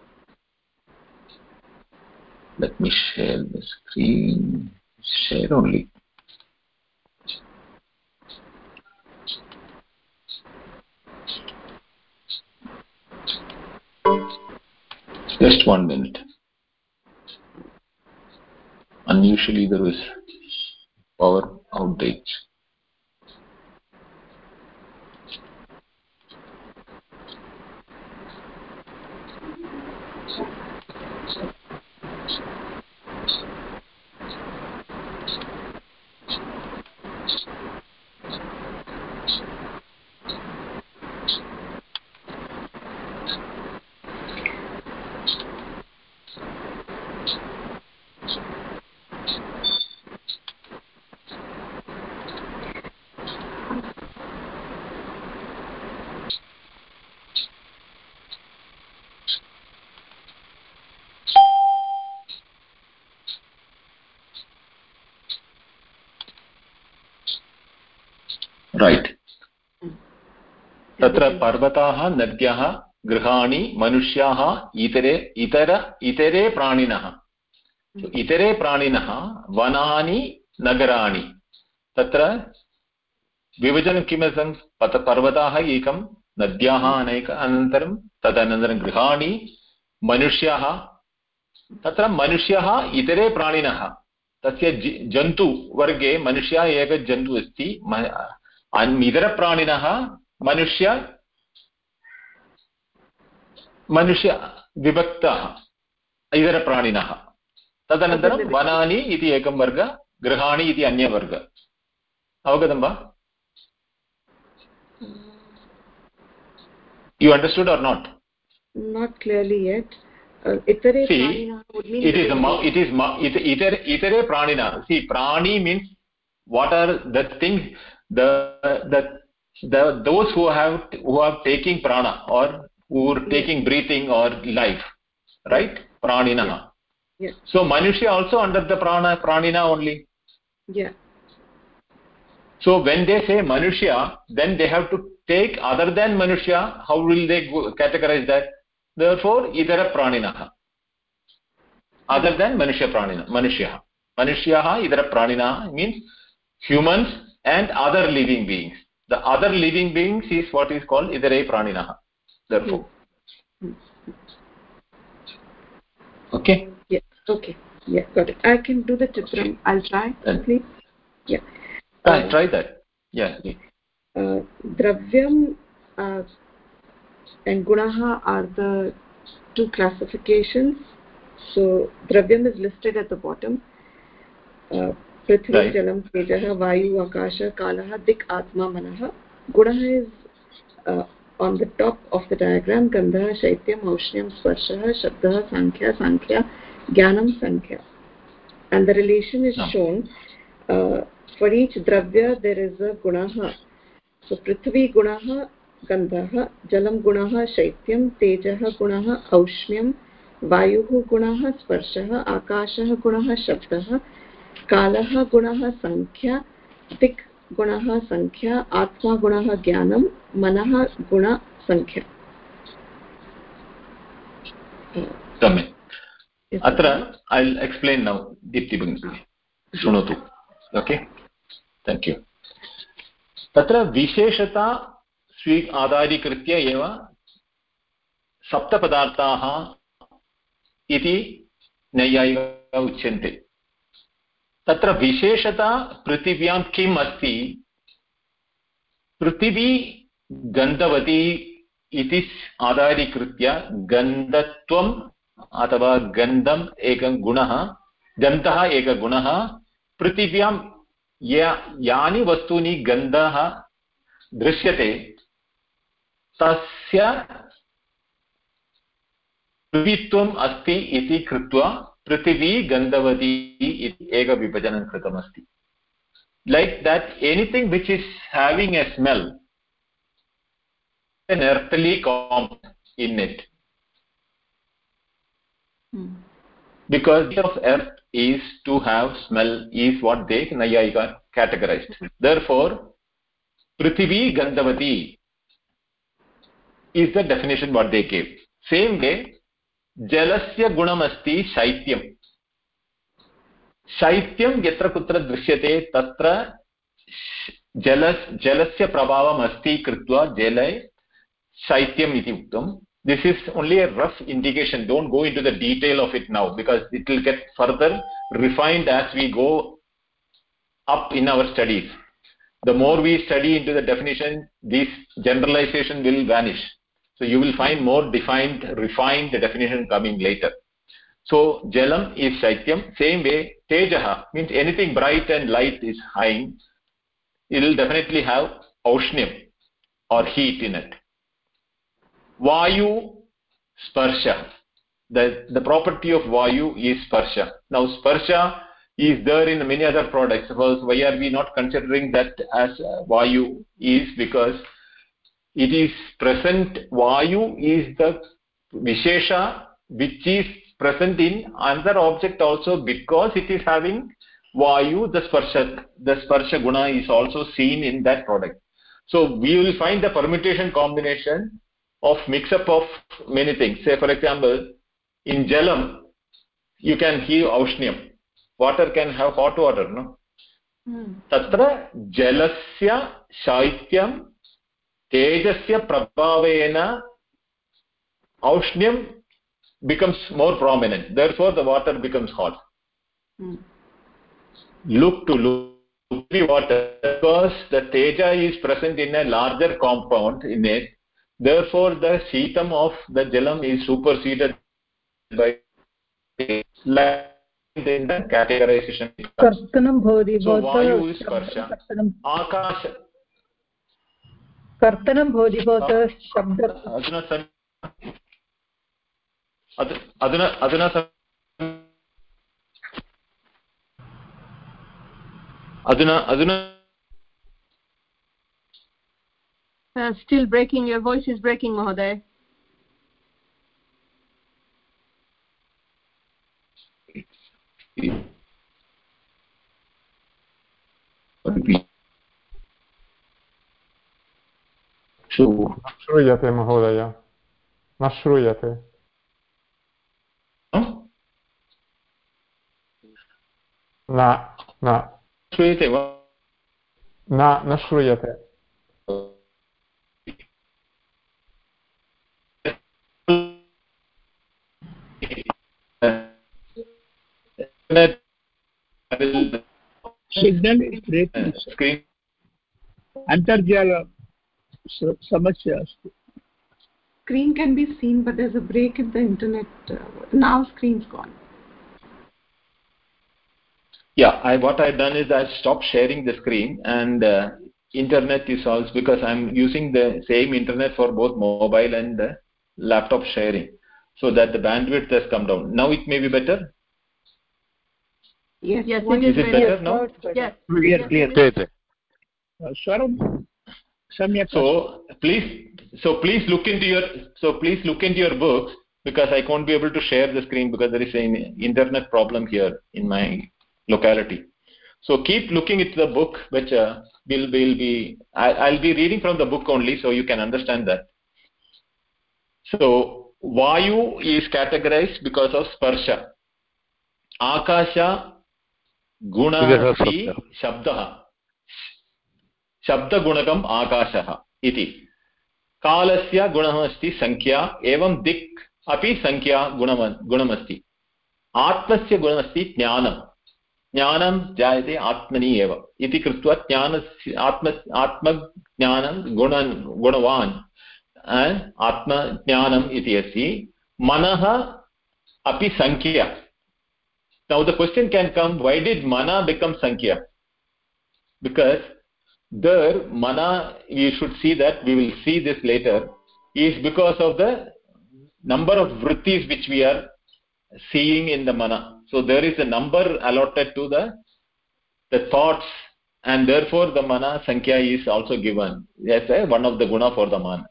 Let me share the screen. Share only. Just one minute. Unusually there is power outage right तत्र पर्वताः, नद्यः, गृहाणि, मनुष्याः, इतरे, इतर, इतरे प्राणिनः। इतरे प्राणिनः, वनानि, नगराणि। तत्र विभजनं किमर्थं पत, पर्वताः एकं, नद्याः अनेक अनन्तरं, तदनन्तरं गृहाणि, मनुष्याः। तत्र मनुष्यः, इतरे प्राणिनः। तस्य जन्तुवर्गे मनुष्यः एकः जन्तुः अस्ति इतरप्राणिनः मनुष्य मनुष्य विभक्तः इतरप्राणिनः तदनन्तरं वनानि इति एकं वर्ग गृहाणि इति अन्यवर्ग अवगतं वा you understood or not not clearly yet uh, itare see pranina would mean it is a it is it, itare itare pranina see prani means what are the things the the the those who have who are taking prana or who are taking breathing or life right? Pranina. Yeah. yeah. so manushya also under the prana pranina only. Yeah. So when they say manushya then they have to take other than manushya how will they go, categorize that? Therefore idara praninah other than manushya pranina manushya manushyah idara pranina means humans and other living beings. The other living beings is what is called idare praninah therefore. Okay? Yeah. Okay. Yeah got it. I can do the chitram i'll try please. Yeah. Uh, try that. Yeah. Uh, dravyam uh, and gunaha are the two classifications. So dravyam is listed at the bottom. Uh, पृथ्वी जलम तेज वायु आकाश कालः दिक् आत्मा मनः। गुणः is on the top of the diagram गन्धः शैत्यम् औष्ण्यं स्पर्शः शब्दः सङ्ख्या सङ्ख्या ज्ञानं सङ्ख्या and the relation is shown for each द्रव्य देर् इस् अ गुणः। सो पृथ्वी गुण गन्धः जलं गुणः शैत्यं तेजः गुणः औष्ण्यं वायुः गुणः स्पर्शः आकाशः गुणः शब्दः कालः गुणः सङ्ख्या दिक् गुणः सङ्ख्या आत्मा गुणः ज्ञानं मनः गुणसङ्ख्या सम्यक्। अत्र ऐ एक्स्प्लेन् नौ दीप्ति भगिनी शृणोतु। ओके थेङ्क् यू तत्र विशेषता स्वी आधारीकृत्य एव सप्तपदार्थाः इति नैयायिका उच्यन्ते। तत्र विशेषता पृथिव्यां किम् अस्ति? पृथिवी गन्धवती इति आधारीकृत्य गन्धत्वम् अथवा गन्धम् एकं गुणः, गन्धः एकः गुणः, पृथिव्यां या, यानि वस्तूनि गन्धः दृश्यते, तस्य पृथित्वम् अस्ति इति कृत्वा पृथिवी गन्धवती इति एकविभजनं कृतमस्ति। Like that anything which is having a smell an earthly come in it because of earth is to have smell is what they naiyayika categorised therefore पृथिवी गंधवती is the definition what they gave same way जलस्य गुणमस्ति शैत्यं शैत्यं यत्र कुत्र दृश्यते तत्र जल जलस्य प्रभावम् अस्ति कृत्वा जले शैत्यम् इति उक्तं this is only a rough indication don't go into the detail of it now because it will get further refined as we go up in our studies the more we study into the definition this generalization will vanish so you will find more defined refined the definition coming later. So jalam is shaityam same way tejaha means anything bright and light is high it will definitely have aushnyam or heat in it. Vayu sparsha. The the property of vayu is sparsha. Now sparsha is there in many other products. Why are we not considering that as vayu is? Because it is present vayu is the vishesha which is present in another object also because it is having vayu the sparsha the sparsha guna is also seen in that product so we will find the permutation combination of mix up of many things say for example in jalam you can hear aushnyam water can have hot water no तत्र जलस्य शैत्यं तेजस्य प्रभावेन औष्ण्यं becomes more prominent therefore the water becomes hot hmm. look to look the water because the teja is present in a larger compound in it therefore the sheetam of the jalam is superseded by in the categorization कर्तनं भवति so कर्तनं भवति भवतः शब्द still breaking your voice is breaking महोदय. Repeat. श्रूयते महोदय न श्रूयते न न श्रूयते वा न न श्रूयते सिग्नल् इस् ब्रेकिङ्ग् अन्तर्जाल समस्या अस्ति screen can be seen but there's a break in the internet uh, now screen's gone yeah i what i've done is i stopped sharing the screen and uh, internet is also because i'm using the same internet for both mobile and uh, laptop sharing so that the bandwidth has come down now it may be better yes yes it is, is it better now yes clear clear swaram samyak so please so please look into your so please look into your books because i can't be able to share the screen because there is an internet problem here in my locality. So keep looking into the book which uh, will will be I, i'll be reading from the book only so you can understand that. So vayu is categorized because of sparsha. Akasha guna shabdah शब्दगुणकम् आकाशः इति। कालस्य गुणः अस्ति सङ्ख्या एवं दिक् अपि सङ्ख्या गुणम गुणमस्ति। आत्मस्य गुणमस्ति ज्ञानं। ज्ञानं जायते आत्मनि एव। इति कृत्वा ज्ञानस्य, आत्म, आत्मज्ञानं गुण गुणवान् आत्मज्ञानम् इति अस्ति। मनः अपि सङ्ख्या now the question can come, why did mana become sankhya because there mana you should see that we will see this later is because of the number of vrittis which we are seeing in the mana. So there is a number allotted to the the thoughts and therefore the mana sankhya is also given a one of the guna for the mana.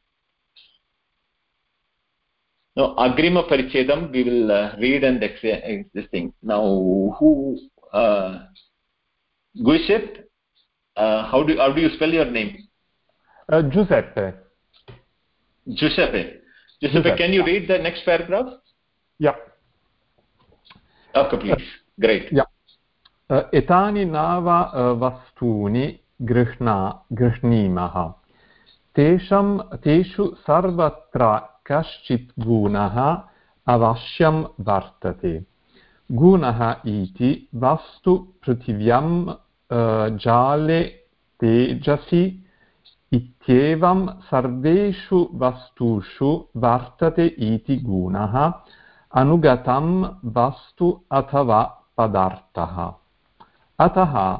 Now agrima parichedam we will uh, read and explain this thing. Now who uh, uh, how do how do you spell your name uh, giuseppe giuseppe giuseppe can you read the next paragraph yeah okay please great yeah एतानि नव वस्तूनि गृह्णा गृह्णीमः तेषां तेषु सर्वत्र कश्चित् गुणः अवश्यं वर्तते गुणः इति वस्तु पृथिव्यां जाले तेजसि इत्येवं सर्वेषु वस्तुषु वर्तते इति गुणः, अनुगतं वस्तु अथवा पदार्थः। अतः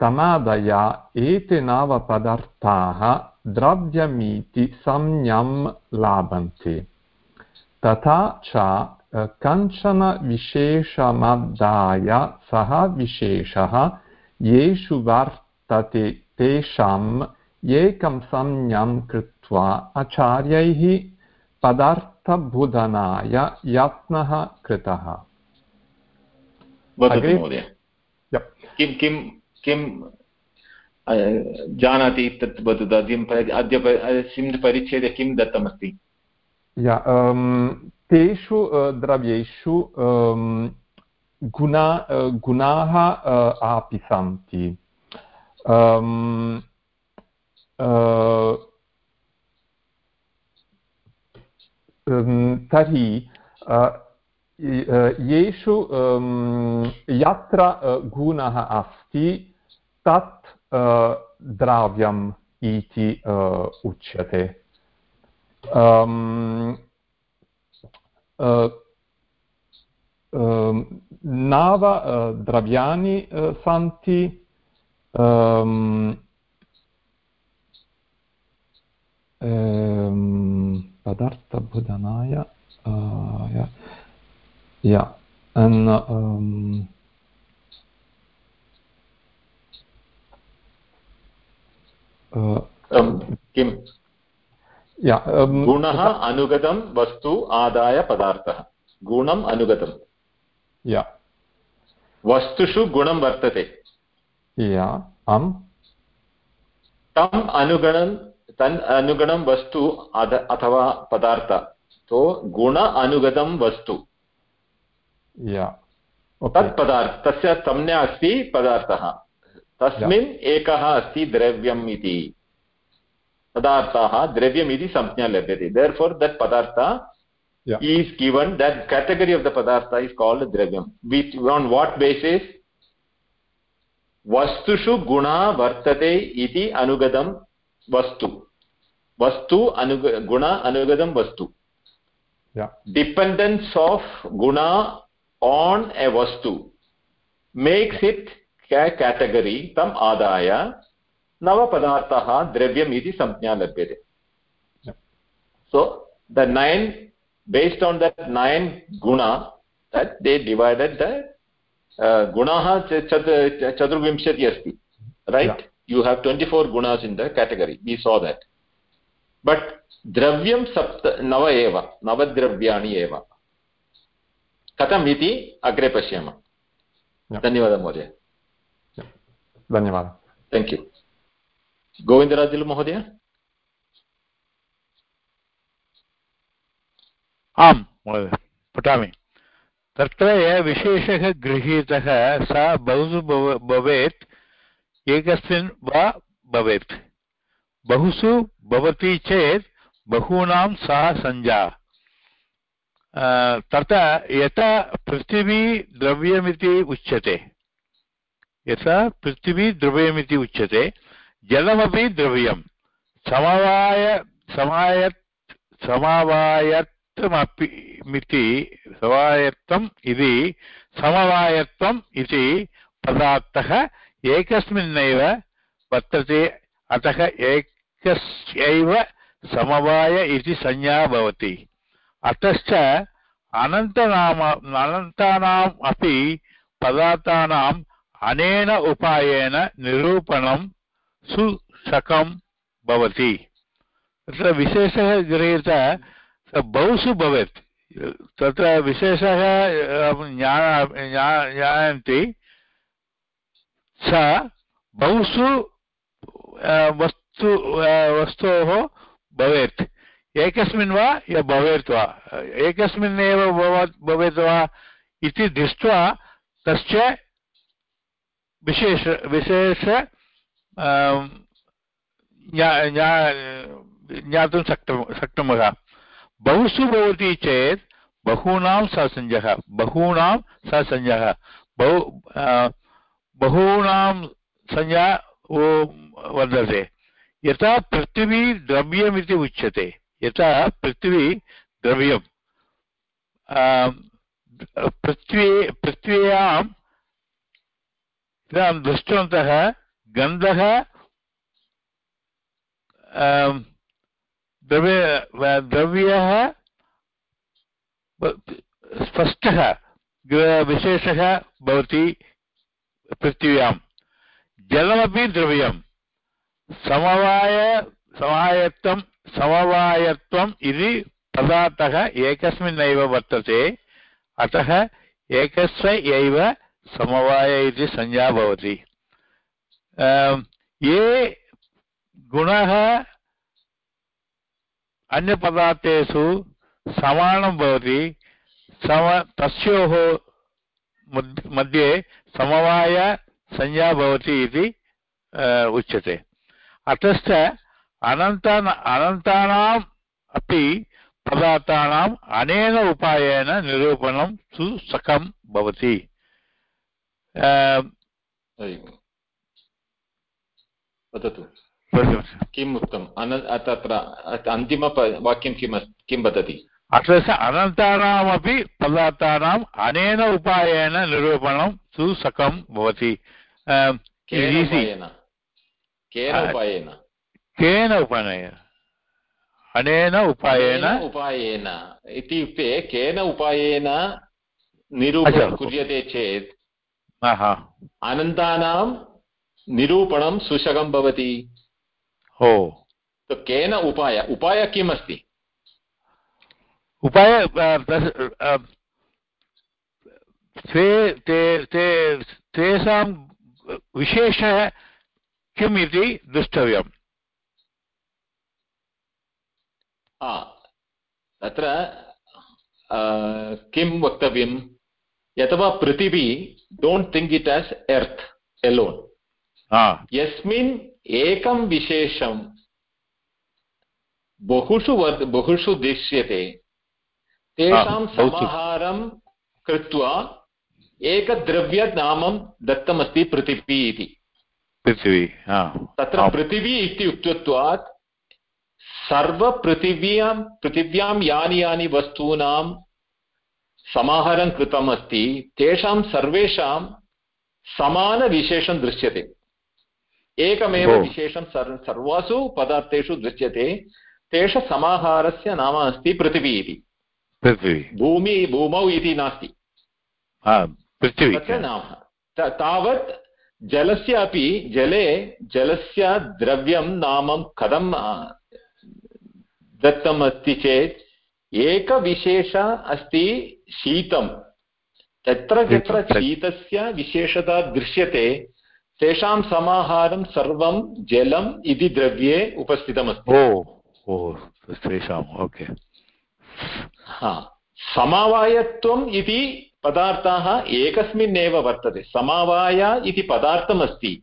तमादय एते नवपदार्थाः द्रव्यमिति संज्ञं लाभन्ते। तथा च कञ्चन विशेषमद्दाय सः विशेषः येषु वर्तते तेषाम् एकं संज्ञं कृत्वा आचार्यैः पदार्थबोधनाय यत्नः कृतः किं किं किं जानाति तत् वदतु अद्य अद्य परिच्छेदे किं दत्तमस्ति? तेषु द्रव्येषु गुणा गुणाः अपि सन्ति तर्हि येषु यत्र गुणः अस्ति तत् द्रव्यम् इति उच्यते नव द्रव्याणि सन्ति पदार्थबोधनाय and um, किं गुणः अनुगतं वस्तु आदाय पदार्थः गुणम् अनुगतं या वस्तुषु गुणं वर्तते या आम् तम् अनुगणं तन् अनुगणं वस्तु अथवा पदार्थ तो गुण अनुगतं वस्तु तत् पदार्थ तस्य संज्ञा अस्ति पदार्थः तस्मिन् एकः अस्ति द्रव्यम् इति पदार्थाः द्रव्यम् इति संज्ञा लभ्यते therefore that padartha is given that category of the padartha is called dravyam which on what basis वस्तुषु गुणा वर्तते इति अनुगतं वस्तु वस्तु अनुग गुण अनुगतं वस्तु dependence of guna on a vastu makes it a category tam adaya navapadartah dravyam iti samjna labhyate so the nine based on that nine guna that they divided the uh, gunaah chaturvimshati asti right yeah. you have 24 gunas in the category we saw that but dravyam sapt nava eva navadраvyani eva कथम् इति अग्रे पश्यामः धन्यवादः महोदय धन्यवादः थेङ्क् यू गोविन्दराजुलु महोदय आम्, महोदय, पठामि। तत्र यः विशेषः गृहीतः, सा बहुषु भवेत् एकस्मिन् वा भवेत् बहुषु भवति चेत्, बहूनां सा सञ्ज्ञा तथा यथा पृथिवी द्रव्यमिति उच्यते। यथा पृथिवी द्रव्यमिति उच्यते। जलमपि द्रव्यं समवाय, समायत् समवायत्वमपि मिति समवायत्वम् इति समवायत्वम् इति पदार्थः एकस्मिन्नेव वर्तते। अतः एकस्यैव समवाय इति संज्ञा भवति। अतश्च अनन्तनाम अनन्तानाम् अपि पदार्थानाम् अनेन उपायेन निरूपणं सुशकं भवति। तत्र विशेषः गृहीत बहुषु भवेत् तत्र विशेषः ज्ञायन्ति, स बहुषु वस्तु वस्तोः भवेत्। एकस्मिन् वा, य भवेत् वा। एकस्मिन्नेव भवेत् वा इति दृष्ट्वा तस्य विशेष विशेष ज्ञातुं शक्तुं शक्नुमः बहुषु भवति चेत् बहूनां ससञ्जः बहूनां ससञ्जः बहु बहूनां संज्ञा वर्धते। यथा पृथिवी द्रव्यमिति उच्यते। यथा पृथ्वी द्रव्यम्। पृथ्वी पृथ्व्याम् इदानीं दृष्टवन्तः गन्धः द्रव्य द्रव्यः स्पष्टः विशेषः भवति पृथिव्यां जलमपि द्रव्यं समवाय समवायत्वं समवायत्वम् इति पदार्थः एकस्मिन्नेव वर्तते। अतः एकस्य एव समवाय इति संज्ञा भवति। ये गुणः अन्यपदार्थेषु समानं भवति, सम, तस्योः मध्ये समवायसंज्ञा भवति इति उच्यते। अतश्च अनन्त अनन्तानाम् अपि पदार्थानाम् अनेन उपायेन निरूपणं सुसखं भवति। वदतु। किम् उक्तम्? तत्र अन्तिमवाक्यं किम् किं वदति? अत्र अनन्तानामपि पदार्थानाम् अनेन उपायेन निरूपणं सुसखं भवति। केन उपायेन? अनेन उपायेन? उपायेन? इत्युक्ते केन उपायेन निरूपणं क्रियते चेत् अनन्तानां निरूपणं सुशकं भवति। हो। केन उपाय? उपाय किम् अस्ति उपाय तेषां विशेषः किम् इति द्रष्टव्यम् तत्र किं वक्तव्यं? यथवा पृथिवी don't think it as earth alone. यस्मिन् एकं विशेषं बहुषु वर् बहुषु दृश्यते। तेषां समाहारं कृत्वा एकद्रव्यनामं दत्तमस्ति पृथिवी इति। पृथिवी तत्र पृथिवी इति उक्तत्वात् सर्वपृथिव्यां पृथिव्यां यानि यानि वस्तूनां समाहारं कृतम् अस्ति तेषां सर्वेषां समानविशेषं दृश्यते। एकमेव विशेषं सर्वासु पदार्थेषु दृश्यते तेष समाहारस्य नाम अस्ति पृथिवी इति। भूमि भूमौ इति नास्ति। तस्य नाम। तावत् जलस्य अपि जले जलस्य द्रव्यं नाम कथं दत्तम् अस्ति चेत् एकविशेष अस्ति शीतं तत्र यत्र शीतस्य विशेषता दृश्यते तेषां समाहारं सर्वं जलम् इति द्रव्ये उपस्थितमस्ति। ओके। हा। समवायत्वम् इति पदार्थाः एकस्मिन्नेव वर्तते। समवाय इति पदार्थमस्ति।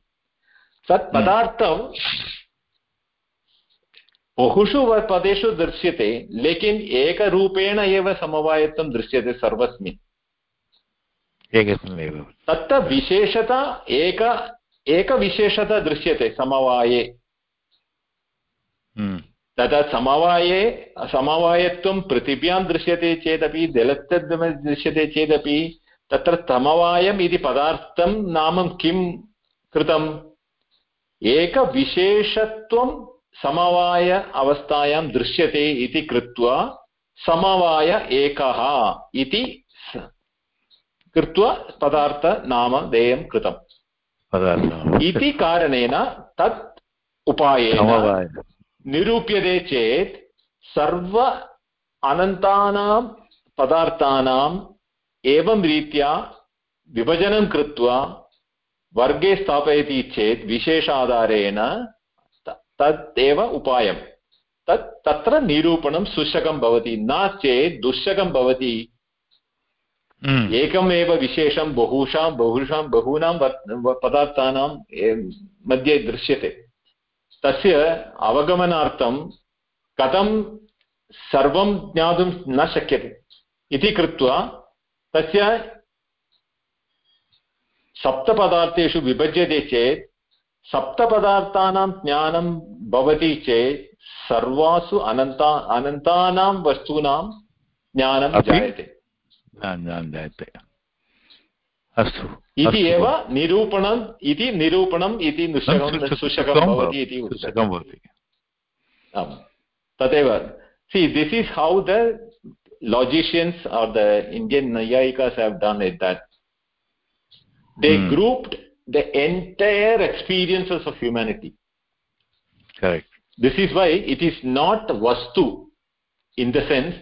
तत् पदार्थं बहुषु पदेषु दृश्यते लेकिन् एकरूपेण एव समवायत्वं दृश्यते सर्वस्मिन्। एकस्मिन्नेव। तत्र विशेषता एक एकविशेषता दृश्यते समवाये। हम्म। तदा समवाये समवायत्वं पृथिव्यां दृश्यते चेदपि जलस्य दृश्यते चेदपि तत्र समवायम् इति पदार्थं नाम किं कृतम्? एकविशेषत्वं समवाय अवस्थायां दृश्यते इति कृत्वा समवाय एकः इति कृत्वा पदार्थनामधेयं कृतम्। इति कारणेन तत् उपायेन निरूप्यते चेत् सर्व अनन्तानां पदार्थानाम् एवं रीत्या विभजनं कृत्वा वर्गे स्थापयति चेत् विशेषाधारेण तत् एव उपायं तत् तत्र निरूपणं सुशकं भवति न चेत् दुःशकं भवति। एकमेव विशेषं बहुषां बहुषां बहूनां पदार्थानां मध्ये दृश्यते। तस्य अवगमनार्थं कथं सर्वं ज्ञातुं न शक्यते इति कृत्वा तस्य सप्तपदार्थेषु विभज्यते चेत् सप्तपदार्थानां ज्ञानं भवति चेत् सर्वासु अनन्ता अनन्तानां वस्तूनां ज्ञानं जायते। न जायते अस्तु इति एव निरूपणम् इति निरूपणम् इति सुशकं भवति इति भवति आम् तदेव see this is how the logicians or the indian nayayikas have done it that they hmm. grouped the entire experiences of humanity correct this is why it is not vastu in the sense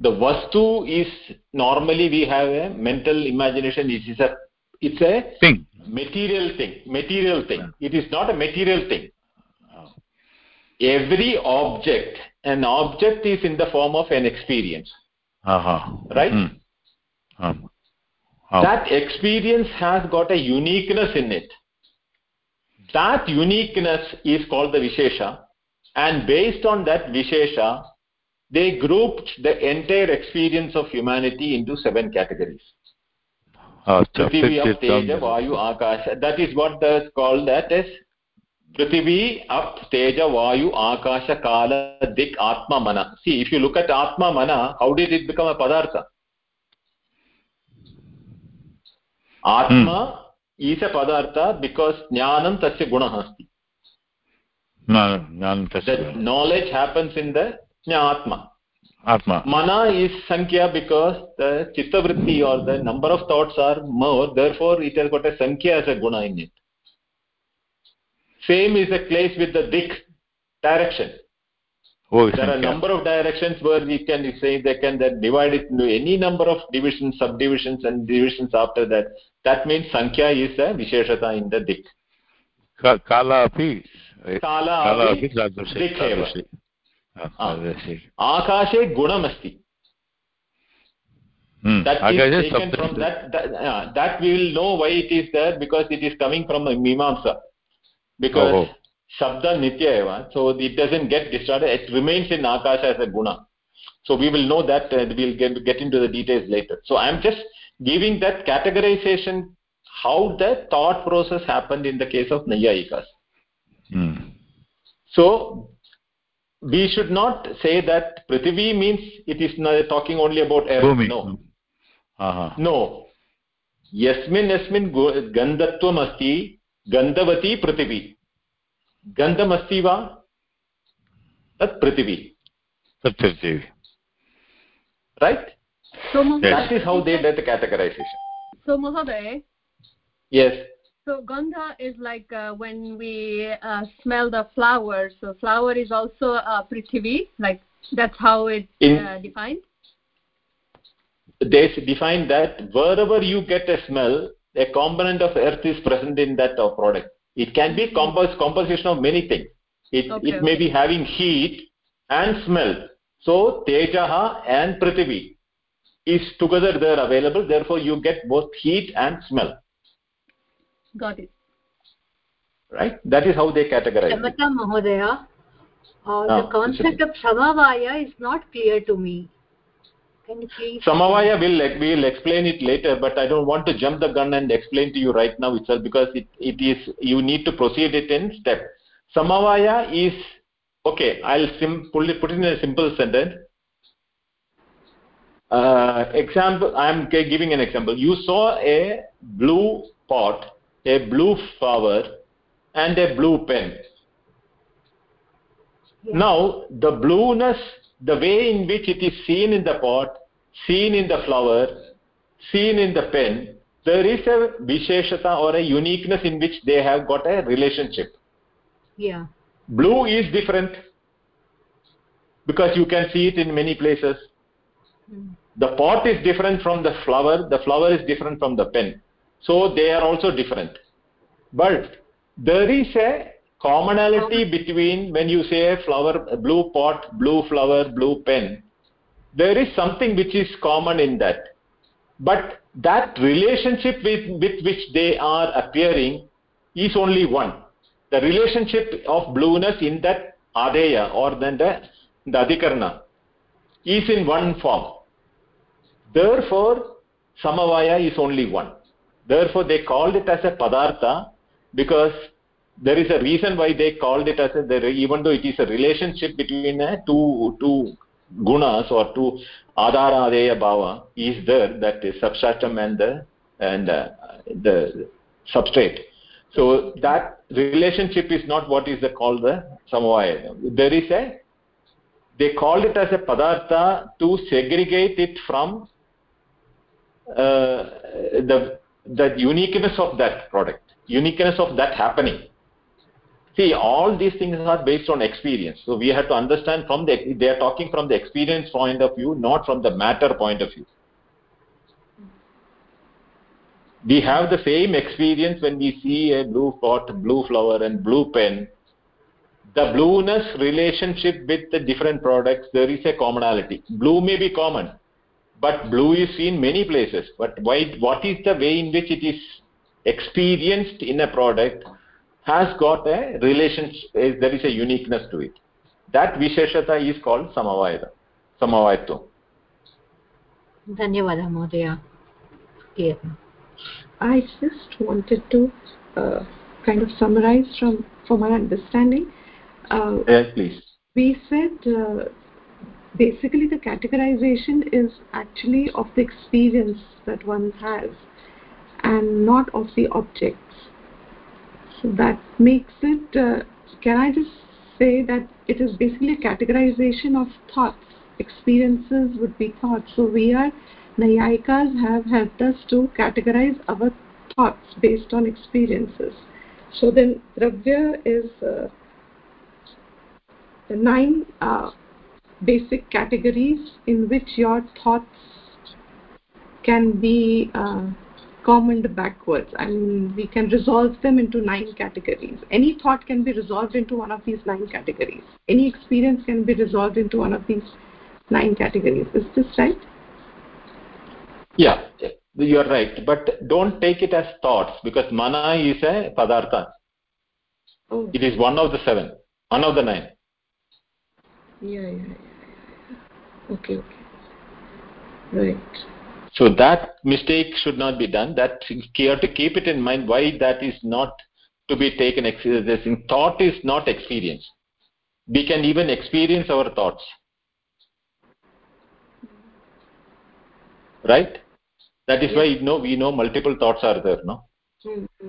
the vastu is normally we have a mental imagination it is a it's a thing. material thing material thing. It is not a material thing. Every object an object is in the form of an experience. Uh-huh. right? Mm. um. oh. that experience has got a uniqueness in it. That uniqueness is called the vishesha. And based on that vishesha they grouped the entire experience of humanity into seven categories Prithvi, Teja, Vayu, Akasha. That is what is called that as Prithvi, Up, Teja, Vayu, Akasha, Kala, Dik, Atma, Mana. See, if you look at Atma, Mana, how did it become a Padartha? Atma hmm. is a Padartha because Jnanam Tasya Gunaha Asti. The knowledge happens in the Atma. Atma. Mana is Sankhya because the Chittavritti or the number of thoughts are more, therefore it has got a Sankhya as a guna in it. Same is the case with the Dik, direction. Oh, there are a number of directions where we can say they can then divide it into any number of divisions, subdivisions and divisions after that. That means Sankhya is a Visheshata in the Dik. Kala api Kala api Dik आकाशे गुणमस्ति that uh, we will know why it is there because it is coming from mimamsa because oh, oh. shabda nitya eva so it doesn't get distorted it remains in akasha as a guna so we will know that uh, we'll get, get into the details later so i am just giving that categorization how the thought process happened in the case of nayayikas hmm. so we should not say that Prithvi means it is talking only about air. Bhumi. No. Uh-huh. No. Yasmin yasmin gandhatvam asti gandhavati Prithvi. Gandham asti va? Tat Prithvi. Prithvi. Right? So, yes. That is how they did the categorization. So, Mohade. Yes so gandha is like uh, when we uh, smell the flower so flower is also uh, prithvi like that's how it's uh, defined? They define that wherever you get a smell a component of earth is present in that uh, product. It can be compos composition of many things. It, okay, it okay. may be having heat and smell. So tejaha and prithvi is together there available. Therefore you get both heat and smell got it. Right? That is how they categorize Shamata Mahodaya, uh, the concept of samavaya is not clear to me. Can you please samavaya will we will explain it later but i don't want to jump the gun and explain to you right now itself because it, it is you need to proceed it in step. Samavaya is okay i'll sim put it, put it in a simple sentence. Uh, example i am giving an example. You saw a blue pot a blue flower and a blue pen. Now the blueness the way in which it is seen in the pot seen in the flower seen in the pen there is a visheshata or a uniqueness in which they have got a relationship. Yeah. Blue is different because you can see it in many places. Hmm. the pot is different from the flower the flower is different from the pen so they are also different. But there is a commonality between when you say a flower blue pot blue flower blue pen there is something which is common in that. But that relationship with, with which they are appearing is only one. The relationship of blueness in that adeya or then the, the adhikarana is in one form. Therefore samavaya is only one therefore they called it as a padartha because there is a reason why they called it as a there even though it is a relationship between a two two gunas or two adara adeya bhava is there that is substratum and the and uh, the substrate. So that relationship is not what is the, called the samavaya. There is a they called it as a padartha to segregate it from uh, the the uniqueness of that product uniqueness of that happening. See all these things are based on experience. So we have to understand from the they are talking from the experience point of view not from the matter point of view. We have the same experience when we see a blue pot blue flower and blue pen. The blueness relationship with the different products there is a commonality. Blue may be common but blue is seen many places. But why what is the way in which it is experienced in a product has got a relation there is a uniqueness to it. That visheshata is called samavaya samavayatvam dhanyawada mohdaya yeah. i just wanted to uh, kind of summarize from from my understanding. Uh, yes please. we said uh, basically the categorization is actually of the experience that one has and not of the objects. So that makes it uh, can i just say that it is basically a categorization of thoughts. Experiences would be thoughts. So we are nayayikas have helped us to categorize our thoughts based on experiences. So then dravya is uh, the nine uh, basic categories in which your thoughts can be uh, commoned backwards. And we can resolve them into nine categories. Any thought can be resolved into one of these nine categories. Any experience can be resolved into one of these nine categories. Is this right? Yeah you are right. But don't take it as thoughts because mana is a padartha. Oh. it is one of the seven one of the nine yeah yeah, yeah. okay okay. Right. So that mistake should not be done. That you have to keep it in mind why that is not to be taken as this thought is not experience. We can even experience our thoughts. Right? That is why you know we know multiple thoughts are there no? Mm-hmm.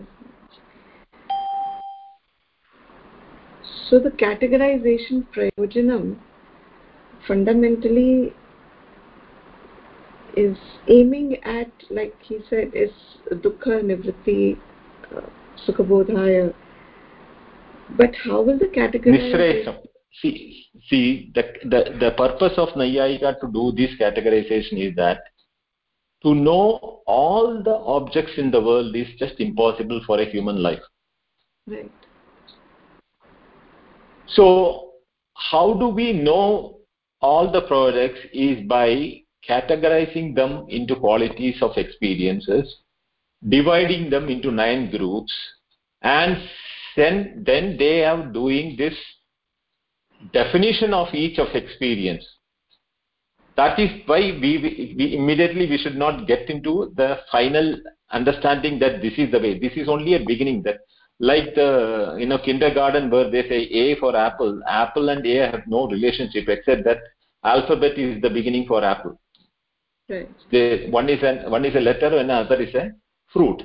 So the categorization prayojanam fundamentally is aiming at like he said is dukkha nivritti uh, sukhabodhaya. But how will the categorization see see the, the the purpose of nayayika to do this categorization is that to know all the objects in the world is just impossible for a human life. Right so how do we know all the products is by categorizing them into qualities of experiences, dividing them into nine groups, and then, then they are doing this definition of each of experience. That is why we, we immediately we should not get into the final understanding that this is the way. This is only a beginning. That like the you know kindergarten where they say A for apple, apple and A have no relationship except that alphabet is the beginning for apple Right. The, one is an one is a letter and another is a fruit.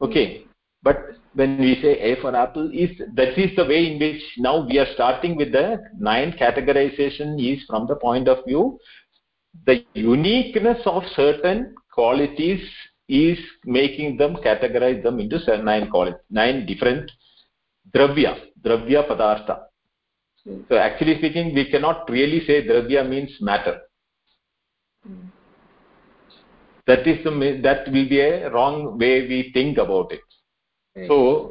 Okay. Hmm. But when we say A for apple, is that is the way in which now we are starting with the nine categorization is from the point of view the uniqueness of certain qualities is making them categorize them into nine qualities, nine different dravya, dravya padartha. Mm. So actually speaking, we cannot really say dravya means matter. Mm that is the that will be a wrong way we think about it right. so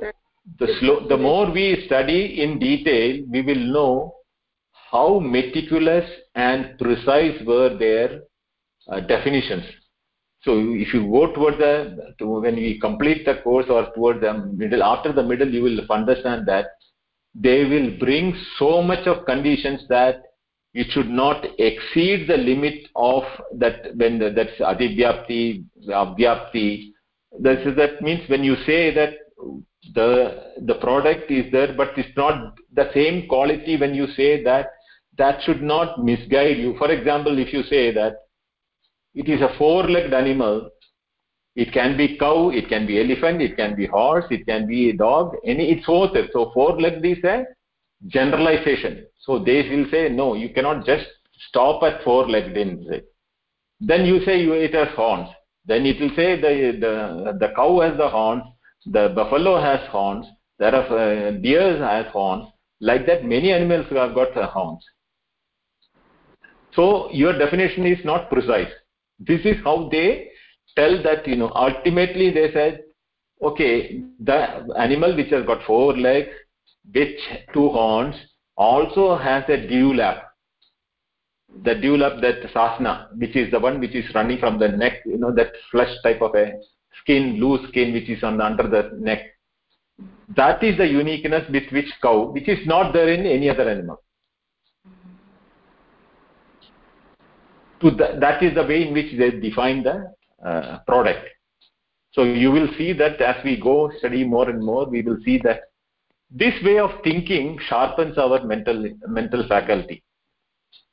the slow the more we study in detail we will know how meticulous and precise were their uh, definitions so if you go toward the to when we complete the course or toward the middle after the middle you will understand that they will bring so much of conditions that it should not exceed the limit of that when the, that's adivyapti avyapti. This is that means when you say that the the product is there but it's not the same quality when you say that that should not misguide you. For example if you say that it is a four legged animal. It can be cow it can be elephant it can be horse it can be a dog any it's fourth so four legged is a generalization. So they will say no you cannot just stop at four legged in then you say you it has horns. Then it will say the the the cow has the horns the buffalo has horns there are uh, has horns. Like that many animals have got uh, horns. So your definition is not precise this is how they tell that you know ultimately they said okay the animal which has got four legs which two horns also has a dewlap the dewlap that sasna which is the one which is running from the neck you know that flesh type of a skin loose skin which is on under the neck. That is the uniqueness with which cow which is not there in any other animal to that is the way in which they define the uh, product. So you will see that as we go study more and more we will see that this way of thinking sharpens our mental mental faculty.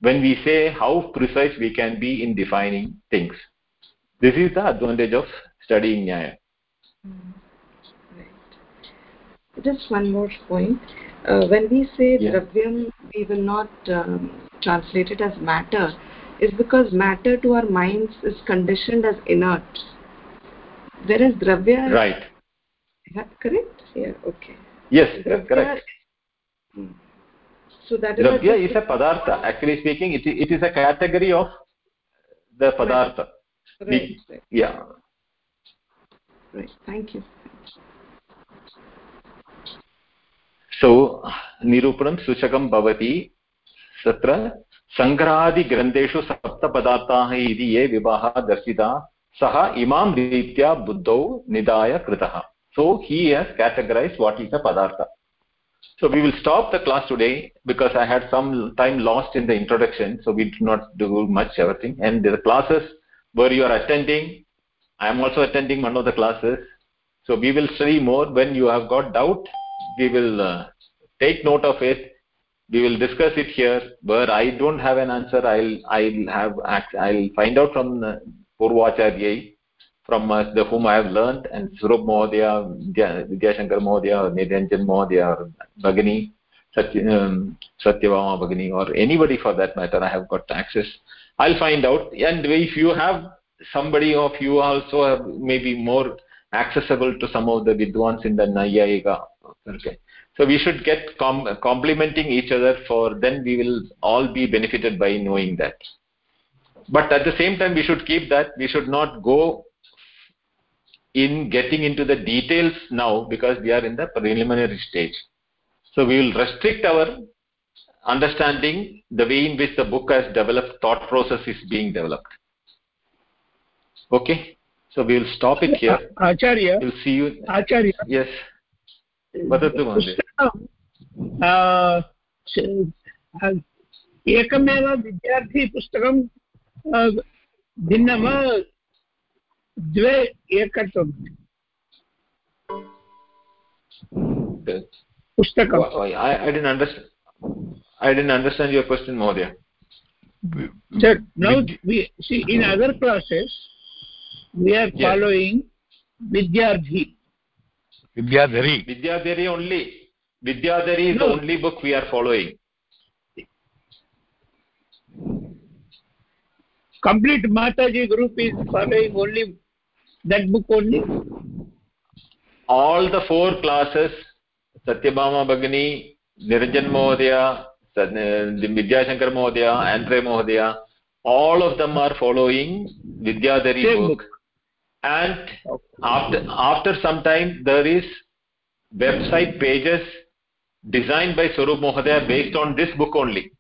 When we say how precise we can be in defining things. This is the advantage of studying nyaya. Right. just one more point. Uh, when we say yeah. dravyam we will not um, translate it as matter is because matter to our minds is conditioned as inert whereas dravya right correct yeah okay yes dravya, correct hmm. so that dravya is, is a padartha actually speaking it, it is a category of the padartha right. right. yeah right thank you so nirupanam suchakam bhavati तत्र सङ्ग्रहादिग्रन्थेषु सप्तपदार्थाः इति ये विवाहः दर्शिता, सः इमां रीत्या बुद्धौ निधाय कृतः। So he has categorised what is a padartha so we will stop the class today because I had some time last in the introduction so we do not do much everything and the classes where you are attending I am also attending one of the classes so we will study more when you have got doubt we will take note of it we will discuss it here where i don't have an answer. I'll i'll have i'll find out from purvacharya from uh, the whom i have learned and surup mohdaya vidyashankar niranjan mohdaya or bagini um, satyavama bagini or anybody for that matter i have got access. I'll find out. And if you have somebody of you also maybe more accessible to some of the vidwans in the nayayika okay so we should get com complementing each other for then we will all be benefited by knowing that but at the same time we should keep that we should not go in getting into the details now because we are in the preliminary stage so we will restrict our understanding the way in which the book has developed thought process is being developed okay so we will stop it here acharya we'll see you acharya yes वदतु महोदय एकमेव विद्यार्थी पुस्तकं भिन्नं वा द्वे एकत्वं पुस्तकं I didn't understand I didn't understand your question Mahodaya Sir, now we see in other classes we are following Vidyardhi Vidyadhari. Vidyadhari only. Vidyadhari is no. the only book we are following. Complete Mataji group is following only that book only? All the four classes, Satyabhama Bhagini, Niranjan Mohdaya, uh, Vidyashankar Mohdaya, Andre Mohdaya, all of them are following Vidyadhari book. book and after after some time there is website pages designed by Swarup Mohodaya based on this book only.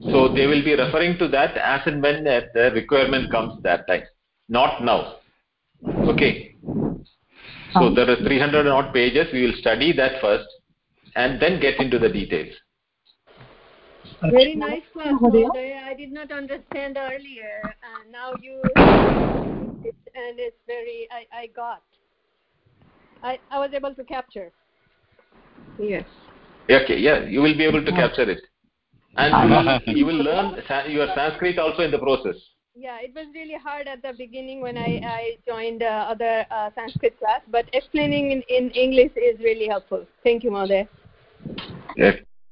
So they will be referring to that as and when the requirement comes that time not now. Okay. So there are 300 odd pages. We will study that first and then get into the details. Very nice class i did not understand earlier uh, now you and it's very I, I got I, I was able to capture yes. Okay yeah you will be able to capture it. And you will learn your sanskrit also in the process. Yeah it was really hard at the beginning when i i joined uh, other uh, sanskrit class but explaining in, in english is really helpful. Thank you mother yes